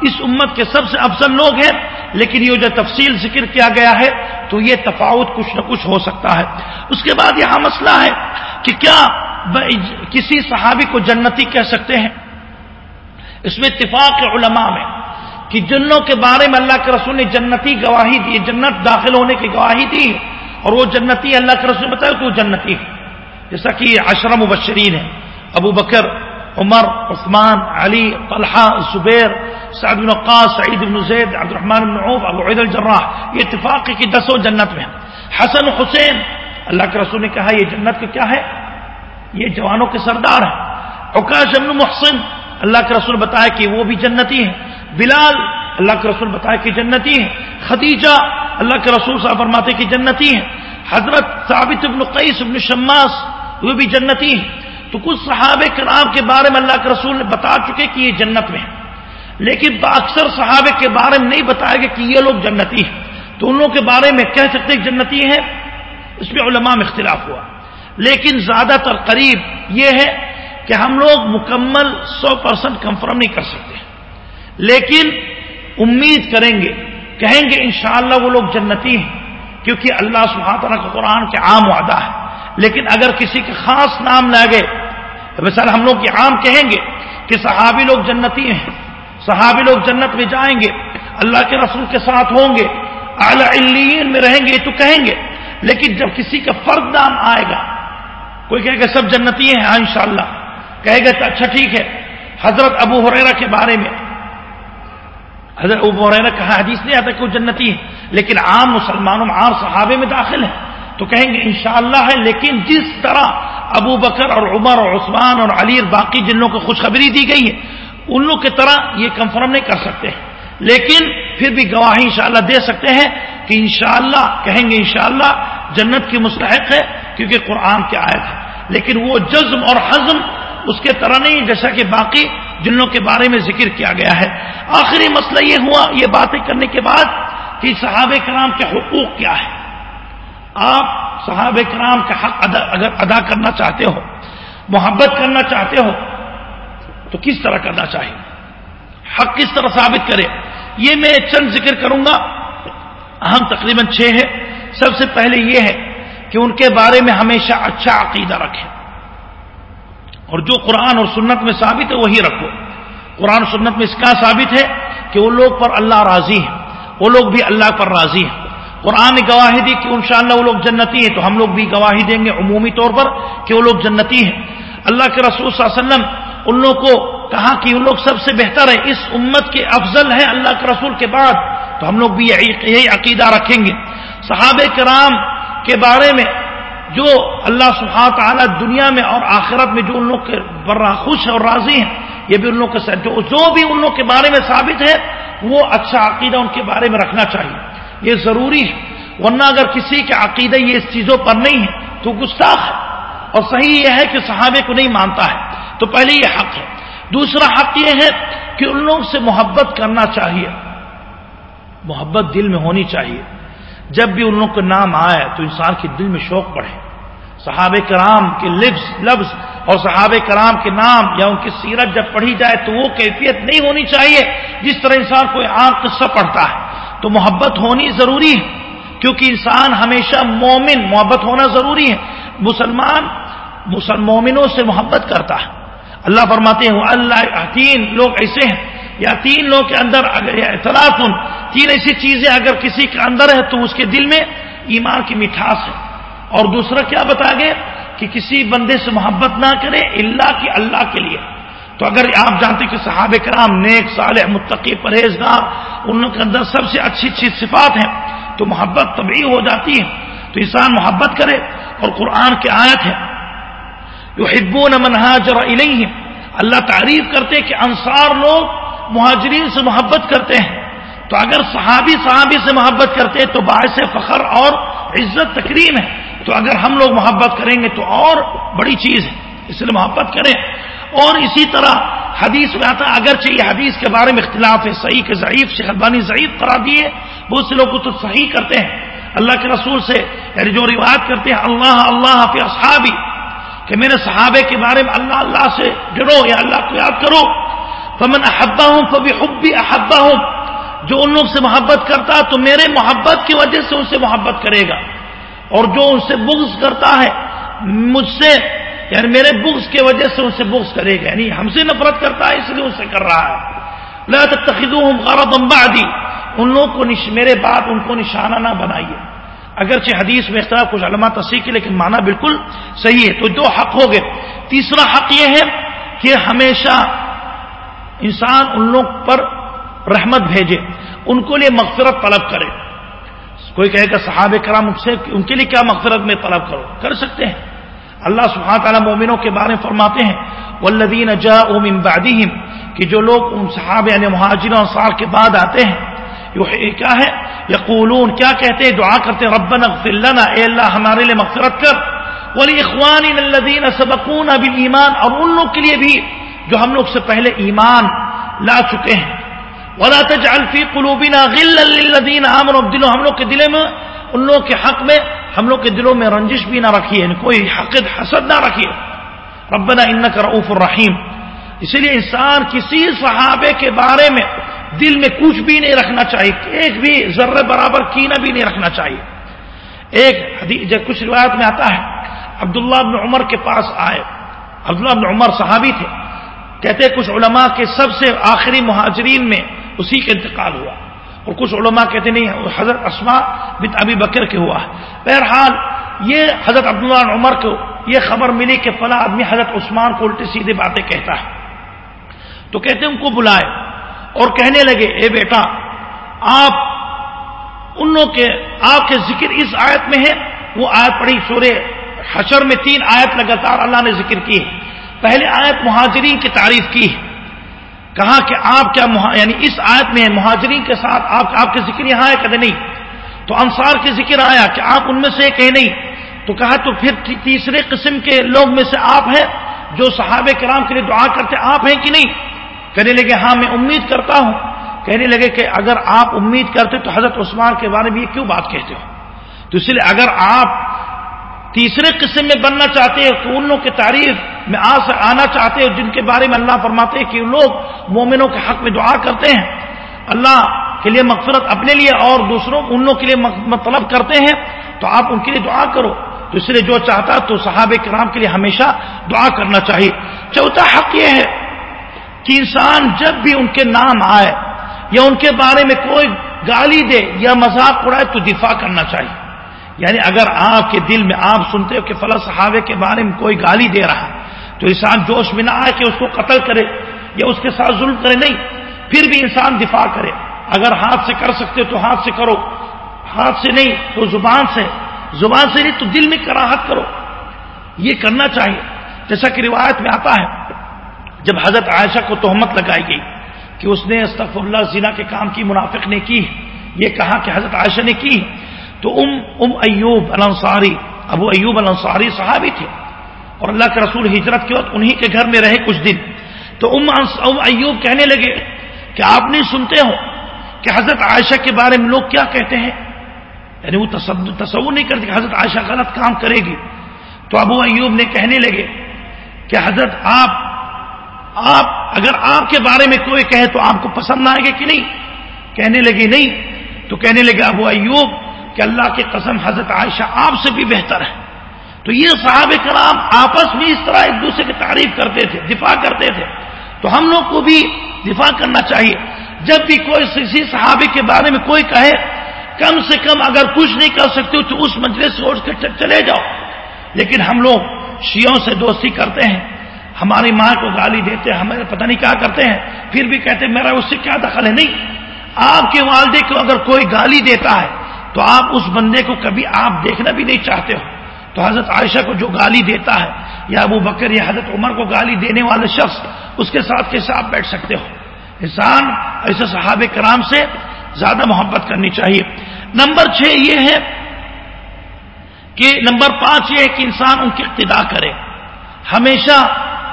اس امت کے سب سے افضل لوگ ہیں، لیکن یہ جو تفصیل ذکر کیا گیا ہے، تو یہ تفاوت کچھ نہ کچھ ہو سکتا ہے۔ اس کے بعد یہاں مسئلہ ہے کہ کیا کسی صحابی کو جنتی کہہ سکتے ہیں؟ اس میں اتفاق علماء میں کہ جنوں کے بارے میں اللہ کے رسول نے جنتی گواہی دی، جنت داخل ہونے کی گواہی دی، اور وہ جنتی اللہ کے رسول نے بتایا کہ وہ جنتی ہے۔ جیسا کہ اشرم مبشرین ہے ابو بکر عمر، عثمان، علی، طلحہ زبیر سعد بن وقاص، سعید بن زید عبد الرحمن بن عوف، ابو عید الجراح، یہ اتفاق کی دسوں جنت میں حسن حسین، اللہ کے رسول نے کہا یہ جنت کا کیا ہے؟ یہ جوانوں کے سردار ہیں۔ عکاش بن محسن، اللہ کے رسول بتایا کہ وہ بھی جنتی ہیں۔ بلال، اللہ کے رسول بتایا کہ جنتی ہیں۔ خدیجہ، اللہ کے رسول صاحب فرماتے کہ جنتی ہیں۔ حضرت ثابت بن قیس بن شماس، وہ بھی جنتی ہیں۔ تو کچھ صحابہ کرام کے بارے میں اللہ کے رسول نے بتا چکے کہ یہ جنت میں ہیں۔ لیکن اکثر صحابہ کے بارے میں نہیں بتایا گیا کہ یہ لوگ جنتی ہیں۔ تو ان لوگوں کے بارے میں کہہ سکتے جنتی ہیں، اس میں علماء میں اختلاف ہوا۔ لیکن زیادہ تر قریب یہ ہے کہ ہم لوگ مکمل سو پرسنٹ کنفرم نہیں کر سکتے۔ لیکن امید کریں گے، کہیں گے انشاءاللہ وہ لوگ جنتی ہیں، کیونکہ اللہ سبحانہ کا قرآن کے عام وعدہ ہے۔ لیکن اگر کسی کے خاص نام لگے تو مثال ہم لوگ یہ عام کہیں گے کہ صحابی لوگ جنتی ہیں، صحابی لوگ جنت میں جائیں گے، اللہ کے رسول کے ساتھ ہوں گے، اعلی میں رہیں گے تو کہیں گے، لیکن جب کسی کا فرد نام آئے گا، کوئی کہے گا سب جنتی ہیں ہاں انشاءاللہ، کہے گا تو اچھا ٹھیک ہے، حضرت ابو حریرہ کے بارے میں۔ حضرت ابو حریرہ کہا حدیث نہیں آتا کہ وہ جنتی ہے لیکن عام مسلمانوں، عام صحابے میں داخل ہے تو کہیں گے انشاءاللہ ہے، لیکن جس طرح ابو بکر اور عمر اور عثمان اور علی اور باقی جن لوگوں کو خوشخبری دی گئی ہے ان لوگ کی طرح یہ کنفرم نہیں کر سکتے۔ لیکن پھر بھی گواہی انشاءاللہ دے سکتے ہیں کہ انشاءاللہ، کہیں گے انشاءاللہ جنت کی مستحق ہے کیونکہ قرآن کے آئے تھے لیکن وہ جزم اور حزم اس کے طرح نہیں، جیسا کہ باقی جنوں کے بارے میں ذکر کیا گیا ہے۔ آخری مسئلہ یہ ہوا، یہ باتیں کرنے کے بعد کہ صحابہ کرام کے حقوق کیا ہے آپ صحابہ کرام کا حق ادا اگر ادا کرنا چاہتے ہو، محبت کرنا چاہتے ہو، تو کس طرح کرنا چاہیے؟ حق کس طرح ثابت کرے؟ یہ میں چند ذکر کروں گا۔ اہم تقریباً چھ ہے سب سے پہلے یہ ہے کہ ان کے بارے میں ہمیشہ اچھا عقیدہ رکھیں۔ اور جو قرآن اور سنت میں ثابت ہے، وہی رکھو۔ قرآن سنت میں اس کا ثابت ہے کہ وہ لوگ پر اللہ راضی ہے وہ لوگ بھی اللہ پر راضی ہیں۔ قرآن نے گواہی دی کہ انشاءاللہ وہ لوگ جنتی ہیں، تو ہم لوگ بھی گواہی دیں گے عمومی طور پر کہ وہ لوگ جنتی ہیں۔ اللہ کے رسول صلی اللہ علیہ وسلم ان لوگوں کو کہا کہ ان لوگ سب سے بہتر ہے اس امت کے افضل ہیں اللہ کے رسول کے بعد۔ تو ہم لوگ بھی یہی عقیدہ رکھیں گے۔ صحابہ کرام کے بارے میں جو اللہ سبحانہ تعالیٰ دنیا میں اور آخرت میں جو ان لوگ کے برا خوش اور راضی ہیں، یہ بھی ان لوگ کے ساتھ جو جو بھی ان لوگ کے بارے میں ثابت ہے، وہ اچھا عقیدہ ان کے بارے میں رکھنا چاہیے۔ یہ ضروری ہے۔ ورنہ اگر کسی کے عقیدہ یہ اس چیزوں پر نہیں ہے، تو گستاخ ہے۔ اور صحیح یہ ہے کہ صحابے کو نہیں مانتا ہے۔ تو پہلے یہ حق ہے۔ دوسرا حق یہ ہے کہ ان لوگوں سے محبت کرنا چاہیے۔ محبت دل میں ہونی چاہیے۔ جب بھی ان لوگوں کا نام آئے تو انسان کے دل میں شوق بڑھے صحابہ کرام کے لفظ لفظ اور صحابہ کرام کے نام یا ان کی سیرت جب پڑھی جائے تو وہ کیفیت نہیں ہونی چاہیے جس طرح انسان کوئی عام قصہ پڑھتا ہے۔ تو محبت ہونی ضروری ہے، کیونکہ انسان ہمیشہ مومن، محبت ہونا ضروری ہے۔ مسلمان مومنوں سے محبت کرتا ہے۔ اللہ فرماتے ہیں اللہ تین لوگ ایسے ہیں۔ یا تین لوگ کے اندر اطلاع تین ایسی چیزیں اگر کسی کے اندر ہے تو اس کے دل میں ایمان کی مٹھاس ہے۔ اور دوسرا کیا بتا گئے؟ کہ کسی بندے سے محبت نہ کرے اللہ کی اللہ کے لیے۔ تو اگر آپ جانتے کہ صحابہ کرام نیک، صالح، متقی، پرہیزگار، ان کے اندر سب سے اچھی اچھی صفات ہیں، تو محبت طبعی ہو جاتی ہے۔ تو انسان محبت کرے اور قرآن کی آیت ہے۔ جو حبو منہاجر علیہ اللہ تعریف کرتے کہ انصار لوگ مہاجرین سے محبت کرتے ہیں۔ تو اگر صحابی صحابی سے محبت کرتے تو باعث فخر اور عزت تکریم ہے۔ تو اگر ہم لوگ محبت کریں گے تو اور بڑی چیز ہے۔ اس لیے محبت کریں۔ اور اسی طرح حدیث میں آتا اگرچہ یہ حدیث کے بارے میں اختلاف ہے، صحیح کے ضعیف سے البانی ضعیف کرا دیے، بہت سے لوگ تو صحیح کرتے ہیں۔ اللہ کے رسول سے یعنی جو روایت کرتے ہیں، اللہ اللہ فی اصحابی، کہ میرے صحابے کے بارے میں اللہ اللہ سے جڑو یا اللہ کو یاد کرو۔ فمن احبا ہوں کبھی حبی احبا ہوں جو ان لوگ سے محبت کرتا تو میرے محبت کی وجہ سے ان سے محبت کرے گا۔ اور جو ان سے بغض کرتا ہے، مجھ سے یعنی میرے بغض کی وجہ سے ان سے بغض کرے گا یعنی ہم سے نفرت کرتا ہے اس لیے ان سے کر رہا ہے۔ لا تتخذوهم غرضا بعدی، ان لوگوں کو نش... میرے بات ان کو نشانہ نہ بنائیے۔ اگرچہ حدیث میں اختلاف کچھ علماء تصحیح کی، لیکن معنی بالکل صحیح ہے۔ تو دو حق ہو گئے۔ تیسرا حق یہ ہے کہ ہمیشہ انسان ان لوگ پر رحمت بھیجے، ان کو لیے مغفرت طلب کرے۔ کوئی کہے گا صحاب کرام سے ان کے لیے کیا مغفرت میں طلب کرو؟ کر سکتے ہیں۔ اللہ سبحانہ تعالیٰ مومنوں کے بارے میں فرماتے ہیں والذین جاءوا من بعدهم، کہ جو لوگ ان صحابہ یعنی مہاجروں انصار کے بعد آتے ہیں کیا ہے؟ یقولون، کیا کہتے ہیں؟ دعا کرتے ہیں، ربنا اغفر لنا، اے اللہ ہمارے لیے مغفرت کر۔ ولاخواننا الذين سبقونا بالایمان اور ان لوگ کے لیے بھی جو ہم لوگ سے پہلے ایمان لا چکے ہیں۔ ولا تجعل في قلوبنا غلا للذين امنوا دلوں ہم لوگ کے دلوں میں ان لوگوں کے حق میں ہم لوگ کے دلوں میں رنجش بھی نہ رکھیے یعنی کوئی حقد حسد نہ رکھیے۔ ربنا انك رؤوف الرحیم۔ اسی لیے انسان کسی صحابے کے بارے میں دل میں کچھ بھی نہیں رکھنا چاہیے، ایک بھی ذرے برابر کینہ بھی نہیں رکھنا چاہیے۔ ایک حدیث کچھ روایت میں آتا ہے، عبداللہ بن عمر کے پاس آئے۔ عبداللہ بن عمر صحابی تھے۔ کہتے کچھ علماء کے سب سے آخری مہاجرین میں اسی کا انتقال ہوا۔ اور کچھ علماء کہتے نہیں، حضرت اسما بن ابی بکر کے ہوا۔ بہرحال، یہ حضرت عبداللہ عمر کو یہ خبر ملی کہ فلاں آدمی حضرت عثمان کو الٹی سیدھے باتیں کہتا ہے۔ تو کہتے ان کو بلائے اور کہنے لگے، اے بیٹا، آپ ان لوگ کے، آپ کے ذکر اس آیت میں ہے۔ وہ آیت پڑھی سورے حشر میں تین آیت لگاتار اللہ نے ذکر کی۔ پہلے آیت مہاجرین کی تعریف کی۔ ہے کہا کہ آپ کیا یعنی اس آیت میں مہاجرین کے ساتھ آپ آپ کے ذکر یہاں ہے کدے نہیں؟ تو انصار کے ذکر آیا کہ آپ ان میں سے کہ نہیں۔ تو کہا تو پھر تیسرے قسم کے لوگ میں سے آپ ہیں جو صحابہ کرام کے لیے دعا کرتے آپ ہیں کہ نہیں؟ کہنے لگے ہاں میں امید کرتا ہوں۔ کہنے لگے کہ اگر آپ امید کرتے تو حضرت عثمان کے بارے میں یہ کیوں بات کہتے ہو؟ تو اس لیے اگر آپ تیسرے قسم میں بننا چاہتے ہیں تو ان لوگوں کی تعریف میں آنا چاہتے ہیں، جن کے بارے میں اللہ فرماتے ہیں کہ لوگ مومنوں کے حق میں دعا کرتے ہیں۔ اللہ کے لیے مغفرت اپنے لیے اور دوسروں ان لوگوں کے لیے مطلب کرتے ہیں۔ تو آپ ان کے لیے دعا کرو۔ تو اس لیے جو چاہتا تو صحاب کرام کے لیے ہمیشہ دعا کرنا چاہیے۔ چوتھا حق یہ ہے کہ انسان جب بھی ان کے نام آئے یا ان کے بارے میں کوئی گالی دے یا مذاق اڑائے تو دفاع کرنا چاہیے۔ یعنی اگر آپ کے دل میں آپ سنتے ہو کہ فلاں صحابے کے بارے میں کوئی گالی دے رہا تو انسان جوش میں نہ آئے کہ اس کو قتل کرے یا اس کے ساتھ ظلم کرے، نہیں، پھر بھی انسان دفاع کرے۔ اگر ہاتھ سے کر سکتے تو ہاتھ سے کرو، ہاتھ سے نہیں، تو زبان سے۔ زبان سے نہیں تو دل میں کراہت کرو۔ یہ کرنا چاہیے۔ جیسا کہ روایت میں آتا ہے، جب حضرت عائشہ کو تہمت لگائی گئی کہ اس نے استغفر اللہ، زنا کے کام کی منافق نے کی، یہ کہا کہ حضرت عائشہ نے کی۔ تو ام ام ایوب الانصاری، ابو ایوب الانصاری صحابی تھے اور اللہ کے رسول ہجرت کے وقت انہی کے گھر میں رہے کچھ دن۔ تو ام ام ایوب کہنے لگے کہ آپ نہیں سنتے ہو کہ حضرت عائشہ کے بارے میں لوگ کیا کہتے ہیں؟ یعنی وہ تصور نہیں کرتے کہ حضرت عائشہ غلط کام کرے گی۔ تو ابو ایوب نے کہنے لگے کہ حضرت آپ آپ اگر آپ کے بارے میں کوئی کہے تو آپ کو پسند آئے گا کہ نہیں؟ کہنے لگے نہیں۔ تو کہنے لگے ابو ایوب کہ اللہ کے قسم حضرت عائشہ آپ سے بھی بہتر ہے۔ تو یہ صحاب کرام آپس میں اس طرح ایک دوسرے کی تعریف کرتے تھے، دفاع کرتے تھے۔ تو ہم لوگ کو بھی دفاع کرنا چاہیے۔ جب بھی کوئی کسی صحابے کے بارے میں کوئی کہے، کم سے کم اگر کچھ نہیں کر سکتے تو اس مجلس سے اٹھ کے چلے جاؤ۔ لیکن ہم لوگ شیوں سے دوستی کرتے ہیں۔ ہماری ماں کو گالی دیتے ہیں ہمیں پتہ نہیں کیا کرتے ہیں۔ پھر بھی کہتے ہیں، میرا اس سے کیا دخل ہے؟ نہیں۔ آپ کے والدے کو اگر کوئی گالی دیتا ہے تو آپ اس بندے کو کبھی آپ دیکھنا بھی نہیں چاہتے ہو۔ تو حضرت عائشہ کو جو گالی دیتا ہے، یا ابو بکر یا حضرت عمر کو گالی دینے والے شخص اس کے ساتھ کیسے آپ بیٹھ سکتے ہو؟ انسان ایسے صحاب کرام سے زیادہ محبت کرنی چاہیے۔ نمبر چھ یہ ہے کہ نمبر پانچ یہ ہے کہ انسان ان کی اقتدا کرے۔ ہمیشہ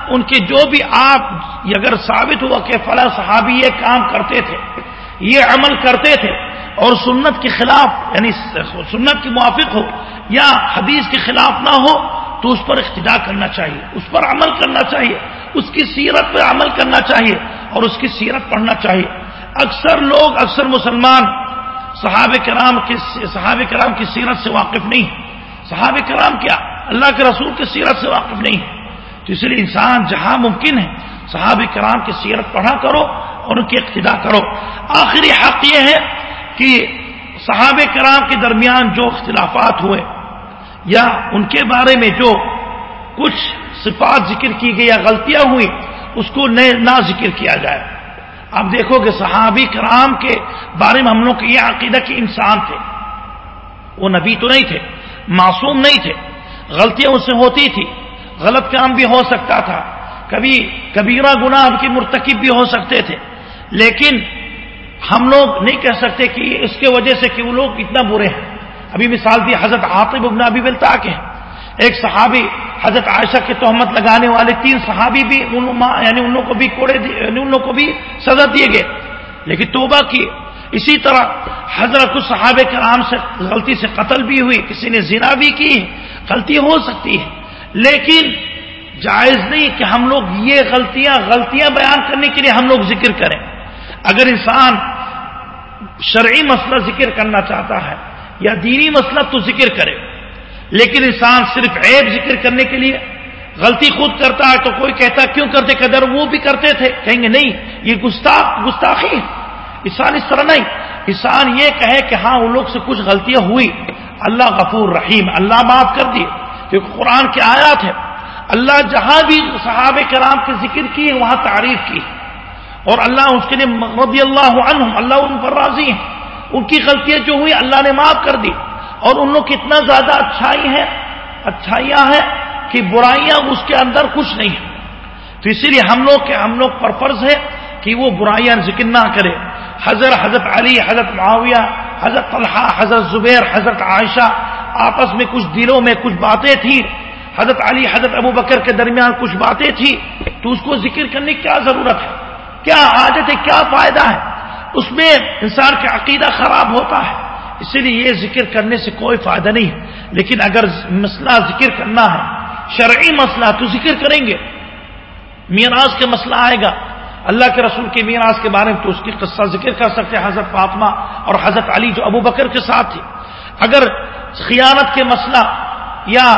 ان کے جو بھی آپ اگر ثابت ہوا کہ فلاں صحابی یہ کام کرتے تھے، یہ عمل کرتے تھے اور سنت کے خلاف یعنی سنت کے موافق ہو یا حدیث کے خلاف نہ ہو، تو اس پر اقتدا کرنا چاہیے، اس پر عمل کرنا چاہیے، اس کی سیرت پہ عمل کرنا چاہیے اور اس کی سیرت پڑھنا چاہیے۔ اکثر لوگ، اکثر مسلمان صحابہ کرام کے صحابہ کرام کی سیرت سے واقف نہیں، صحابہ کرام کیا اللہ کے رسول کی سیرت سے واقف نہیں۔ تو اس لیے انسان جہاں ممکن ہے صحابہ کرام کی سیرت پڑھا کرو اور ان کی اقتدا کرو۔ آخری حق یہ ہے کہ صحابہ کرام کے درمیان جو اختلافات ہوئے یا ان کے بارے میں جو کچھ صفات ذکر کی گئی یا غلطیاں ہوئی، اس کو نہ ذکر کیا جائے۔ آپ دیکھو کہ صحابی کرام کے بارے میں ہم لوگ یہ عقیدہ کے انسان تھے۔ وہ نبی تو نہیں تھے، معصوم نہیں تھے۔ غلطیاں اس سے ہوتی تھی۔ غلط کام بھی ہو سکتا تھا۔ کبھی کبیرہ گناہ کی مرتکب بھی ہو سکتے تھے۔ لیکن ہم لوگ نہیں کہہ سکتے کہ اس کے وجہ سے کہ وہ لوگ اتنا برے ہیں۔ ابھی مثال دی حضرت عاطب ابن ابی بلتا کے ہیں۔ ایک صحابی حضرت عائشہ کے تہمت لگانے والے تین صحابی بھی یعنی ان کو بھی کوڑے یعنی ان کو بھی سزا دیے گئے۔ لیکن توبہ کی۔ اسی طرح حضرت کچھ صحابہ کرام سے غلطی سے قتل بھی ہوئی، کسی نے زنا بھی کی، غلطی ہو سکتی ہے۔ لیکن جائز نہیں کہ ہم لوگ یہ غلطیاں غلطیاں بیان کرنے کے لیے ہم لوگ ذکر کریں۔ اگر انسان شرعی مسئلہ ذکر کرنا چاہتا ہے یا دینی مسئلہ تو ذکر کرے، لیکن انسان صرف عیب ذکر کرنے کے لیے غلطی خود کرتا ہے تو کوئی کہتا کیوں کرتے قدر؟ وہ بھی کرتے تھے۔ کہیں گے نہیں، یہ گستاخ، گستاخی انسان اس طرح نہیں۔ انسان یہ کہے کہ ہاں ان لوگ سے کچھ غلطیاں ہوئی۔ اللہ غفور رحیم، اللہ معاف کر دیے۔ کیونکہ قرآن کے آیات ہے۔ اللہ جہاں بھی صحاب کرام کے ذکر کی وہاں تعریف کی۔ اور اللہ اس کے لیے رضی اللہ عنہ اللہ ان پر راضی ہیں۔ ان کی غلطیاں جو ہوئی، اللہ نے معاف کر دی۔ اور ان لوگ کتنا زیادہ اچھائی ہے اچھائیاں ہیں کہ برائیاں اس کے اندر کچھ نہیں ہیں۔ تو اسی لیے ہم لوگ کے ہم لوگ پر فرض ہے کہ وہ برائیاں ذکر نہ کرے۔ حضرت حضرت علی، حضرت معاویہ، حضرت طلحہ، حضرت زبیر، حضرت عائشہ، آپس میں کچھ دلوں میں کچھ باتیں تھیں۔ حضرت علی، حضرت ابو بکر کے درمیان کچھ باتیں تھیں۔ تو اس کو ذکر کرنے کی کیا ضرورت ہے؟ کیا عادت ہے، کیا فائدہ ہے؟ اس میں انسان کا عقیدہ خراب ہوتا ہے۔ اسی لیے یہ ذکر کرنے سے کوئی فائدہ نہیں ہے۔ لیکن اگر مسئلہ ذکر کرنا ہے، شرعی مسئلہ تو ذکر کریں گے۔ میراث کا مسئلہ آئے گا۔ اللہ کے رسول کے میراث کے بارے میں تو اس کی قصہ ذکر کر سکتے ہیں، حضرت فاطمہ اور حضرت علی جو ابو بکر کے ساتھ تھے۔ اگر خیانت کے مسئلہ یا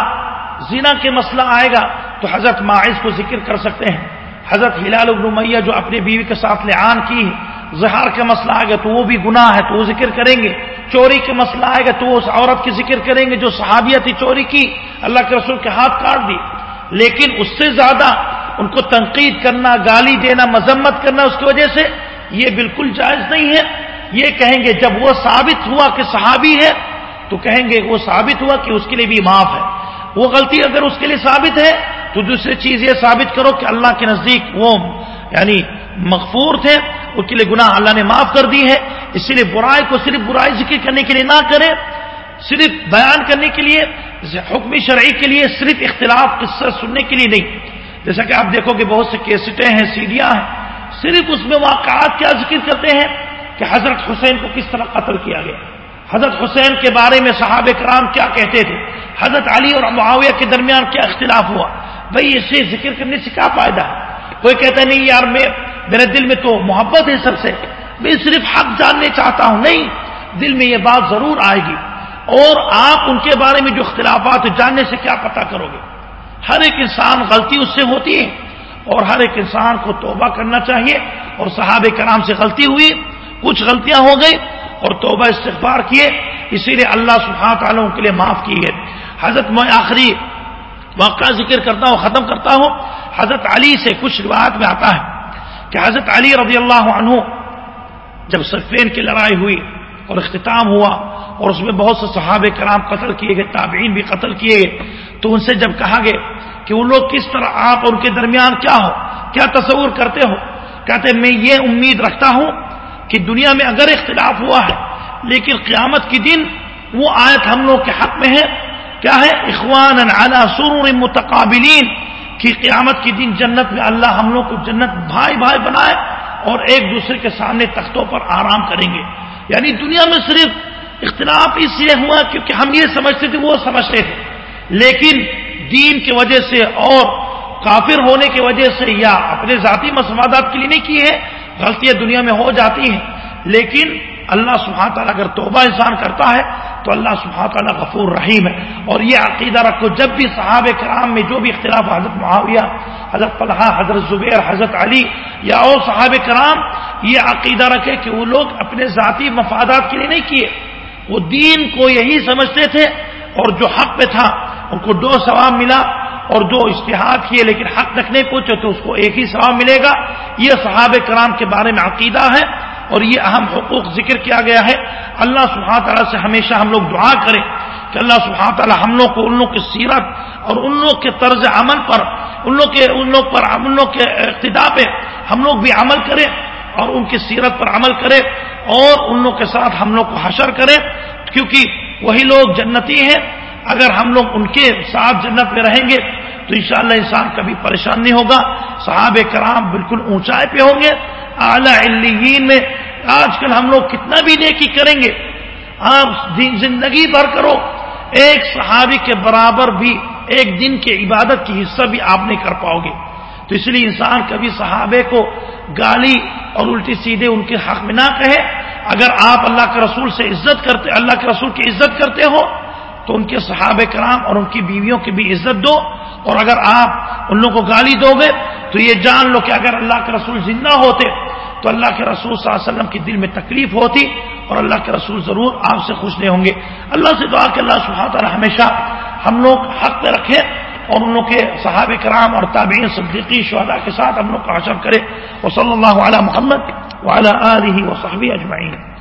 زنا کے مسئلہ آئے گا تو حضرت معاذ کو ذکر کر سکتے ہیں۔ حضرت ہلال ابن میہ جو اپنی بیوی کے ساتھ لعان کی، زہار کا مسئلہ آئے گا تو وہ بھی گناہ ہے، تو وہ ذکر کریں گے۔ چوری کا مسئلہ آئے گا تو وہ اس عورت کی ذکر کریں گے جو صحابیہ تھی چوری کی۔ اللہ کے رسول کے ہاتھ کاٹ دی۔ لیکن اس سے زیادہ ان کو تنقید کرنا، گالی دینا، مذمت کرنا اس کی وجہ سے یہ بالکل جائز نہیں ہے۔ یہ کہیں گے جب وہ ثابت ہوا کہ صحابی ہے، تو کہیں گے وہ ثابت ہوا کہ اس کے لیے بھی معاف ہے۔ وہ غلطی اگر اس کے لیے ثابت ہے تو دوسری چیز یہ ثابت کرو کہ اللہ کے نزدیک وہ یعنی مغفور تھے اس کے لیے گناہ اللہ نے معاف کر دی ہے اسی لیے برائی کو صرف برائی ذکر کرنے کے لیے نہ کرے صرف بیان کرنے کے لیے حکم شرعی کے لیے صرف اختلاف قصہ سننے کے لیے نہیں۔ جیسا کہ آپ دیکھو کہ بہت سے کیسٹیں ہیں، سیڈیاں ہیں، صرف اس میں واقعات کیا ذکر کرتے ہیں کہ حضرت حسین کو کس طرح قتل کیا گیا۔ حضرت حسین کے بارے میں صحابہ کرام کیا کہتے تھے؟ حضرت علی اور معاویہ کے درمیان کیا اختلاف ہوا؟ بھائی اسے ذکر کرنے سے کیا فائدہ؟ ہے کوئی کہتا نہیں یار، میں میرے دل میں تو محبت ہے سب سے۔ میں صرف حق جاننے چاہتا ہوں، نہیں۔ دل میں یہ بات ضرور آئے گی۔ اور آپ ان کے بارے میں جو اختلافات جاننے سے کیا پتا کرو گے؟ ہر ایک انسان غلطی اس سے ہوتی ہے، اور ہر ایک انسان کو توبہ کرنا چاہیے۔ اور صحابہ کرام سے غلطی ہوئی، کچھ غلطیاں ہو گئی، اور توبہ استغفار کیے۔ اسی لیے اللہ سبحانہ تعالیٰ کے لیے معاف کی ہے حضرت میں آخری واقعہ ذکر کرتا ہوں، ختم کرتا ہوں۔ حضرت علی سے کچھ روایت میں آتا ہے کہ حضرت علی رضی اللہ عنہ جب سفین کی لڑائی ہوئی اور اختتام ہوا اور اس میں بہت سے صحابہ کرام قتل کیے گئے، تابعین بھی قتل کیے گئے، تو ان سے جب کہا گیا کہ وہ لوگ کس طرح آپ اور ان کے درمیان کیا ہو، کیا تصور کرتے ہو، کہتے میں یہ امید رکھتا ہوں کہ دنیا میں اگر اختلاف ہوا ہے، لیکن قیامت کے دن وہ آیت ہم لوگ کے حق میں ہے کیا ہے؟ اخوان سرور متقابلین کی قیامت کے دن جنت میں اللہ ہم لوگ کو جنت بھائی بھائی بنائے اور ایک دوسرے کے سامنے تختوں پر آرام کریں گے۔ یعنی دنیا میں صرف اختلاف اس لیے ہوا کیونکہ ہم یہ سمجھتے تھے، وہ سمجھتے تھے۔ لیکن دین کی وجہ سے اور کافر ہونے کی وجہ سے یا اپنے ذاتی مسوادات کے لیے نہیں کی ہے غلطیاں دنیا میں ہو جاتی ہیں۔ لیکن اللہ سبحانہ تعالیٰ اگر توبہ انسان کرتا ہے تو اللہ سبحانہ تعالیٰ غفور رحیم ہے۔ اور یہ عقیدہ رکھو، جب بھی صحابہ کرام میں جو بھی اختلاف، حضرت معاویہ، حضرت طلحہ، حضرت زبیر، حضرت علی یا اور صحابہ کرام، یہ عقیدہ رکھے کہ وہ لوگ اپنے ذاتی مفادات کے لیے نہیں کیے۔ وہ دین کو یہی سمجھتے تھے اور جو حق پہ تھا، ان کو دو ثواب ملا اور جو اشتہاد کیے، لیکن حق تک نہیں پہنچے تو اس کو ایک ہی ثواب ملے گا۔ یہ صحابہ کرام کے بارے میں عقیدہ ہے۔ اور یہ اہم حقوق ذکر کیا گیا ہے۔ اللہ سبحانہ تعالیٰ سے ہمیشہ ہم لوگ دعا کریں کہ اللہ سبحانہ تعالیٰ ہم لوگ کو، ان لوگ کی سیرت اور ان لوگ کے طرز عمل پر، ان لوگ کے، ان لوگ پر، ان لوگ کے اقتدا پہ ہم لوگ بھی عمل کریں اور ان کی سیرت پر عمل کرے اور ان لوگ کے ساتھ ہم لوگ کو حشر کرے کیونکہ وہی لوگ جنتی ہیں۔ اگر ہم لوگ ان کے ساتھ جنت میں رہیں گے تو انشاءاللہ انسان کبھی پریشان نہیں ہوگا۔ صحابہ کرام بالکل اونچائی پہ ہوں گے۔ اعلیٰ علیین میں آج کل ہم لوگ کتنا بھی نیکی کریں گے، آپ زندگی بھر کرو، ایک صحابی کے برابر بھی ایک دن کی عبادت کی حصہ بھی آپ نہیں کر پاؤ گے۔ تو اس لیے انسان کبھی صحابے کو گالی اور الٹی سیدھے ان کے حق میں نہ کہے۔ اگر آپ اللہ کے رسول سے عزت کرتے، اللہ کے رسول کی عزت کرتے ہو تو ان کے صحابہ کرام اور ان کی بیویوں کی بھی عزت دو اور اگر آپ ان لوگوں کو گالی دو گے تو یہ جان لو کہ اگر اللہ کے رسول زندہ ہوتے تو اللہ کے رسول صلی اللہ علیہ وسلم کی دل میں تکلیف ہوتی اور اللہ کے رسول ضرور آپ سے خوش نہیں ہوں گے۔ اللہ سے دعا کہ اللہ سبحانہ تعالیٰ ہمیشہ ہم لوگ حق پہ رکھے اور ان لوگ کے صحاب کرام اور تابعین صدیقی شہدا کے ساتھ ہم لوگ کا حشر کرے۔ وہ صلی اللہ علیہ محمد وعلی آلہ و صحبی اجمعین۔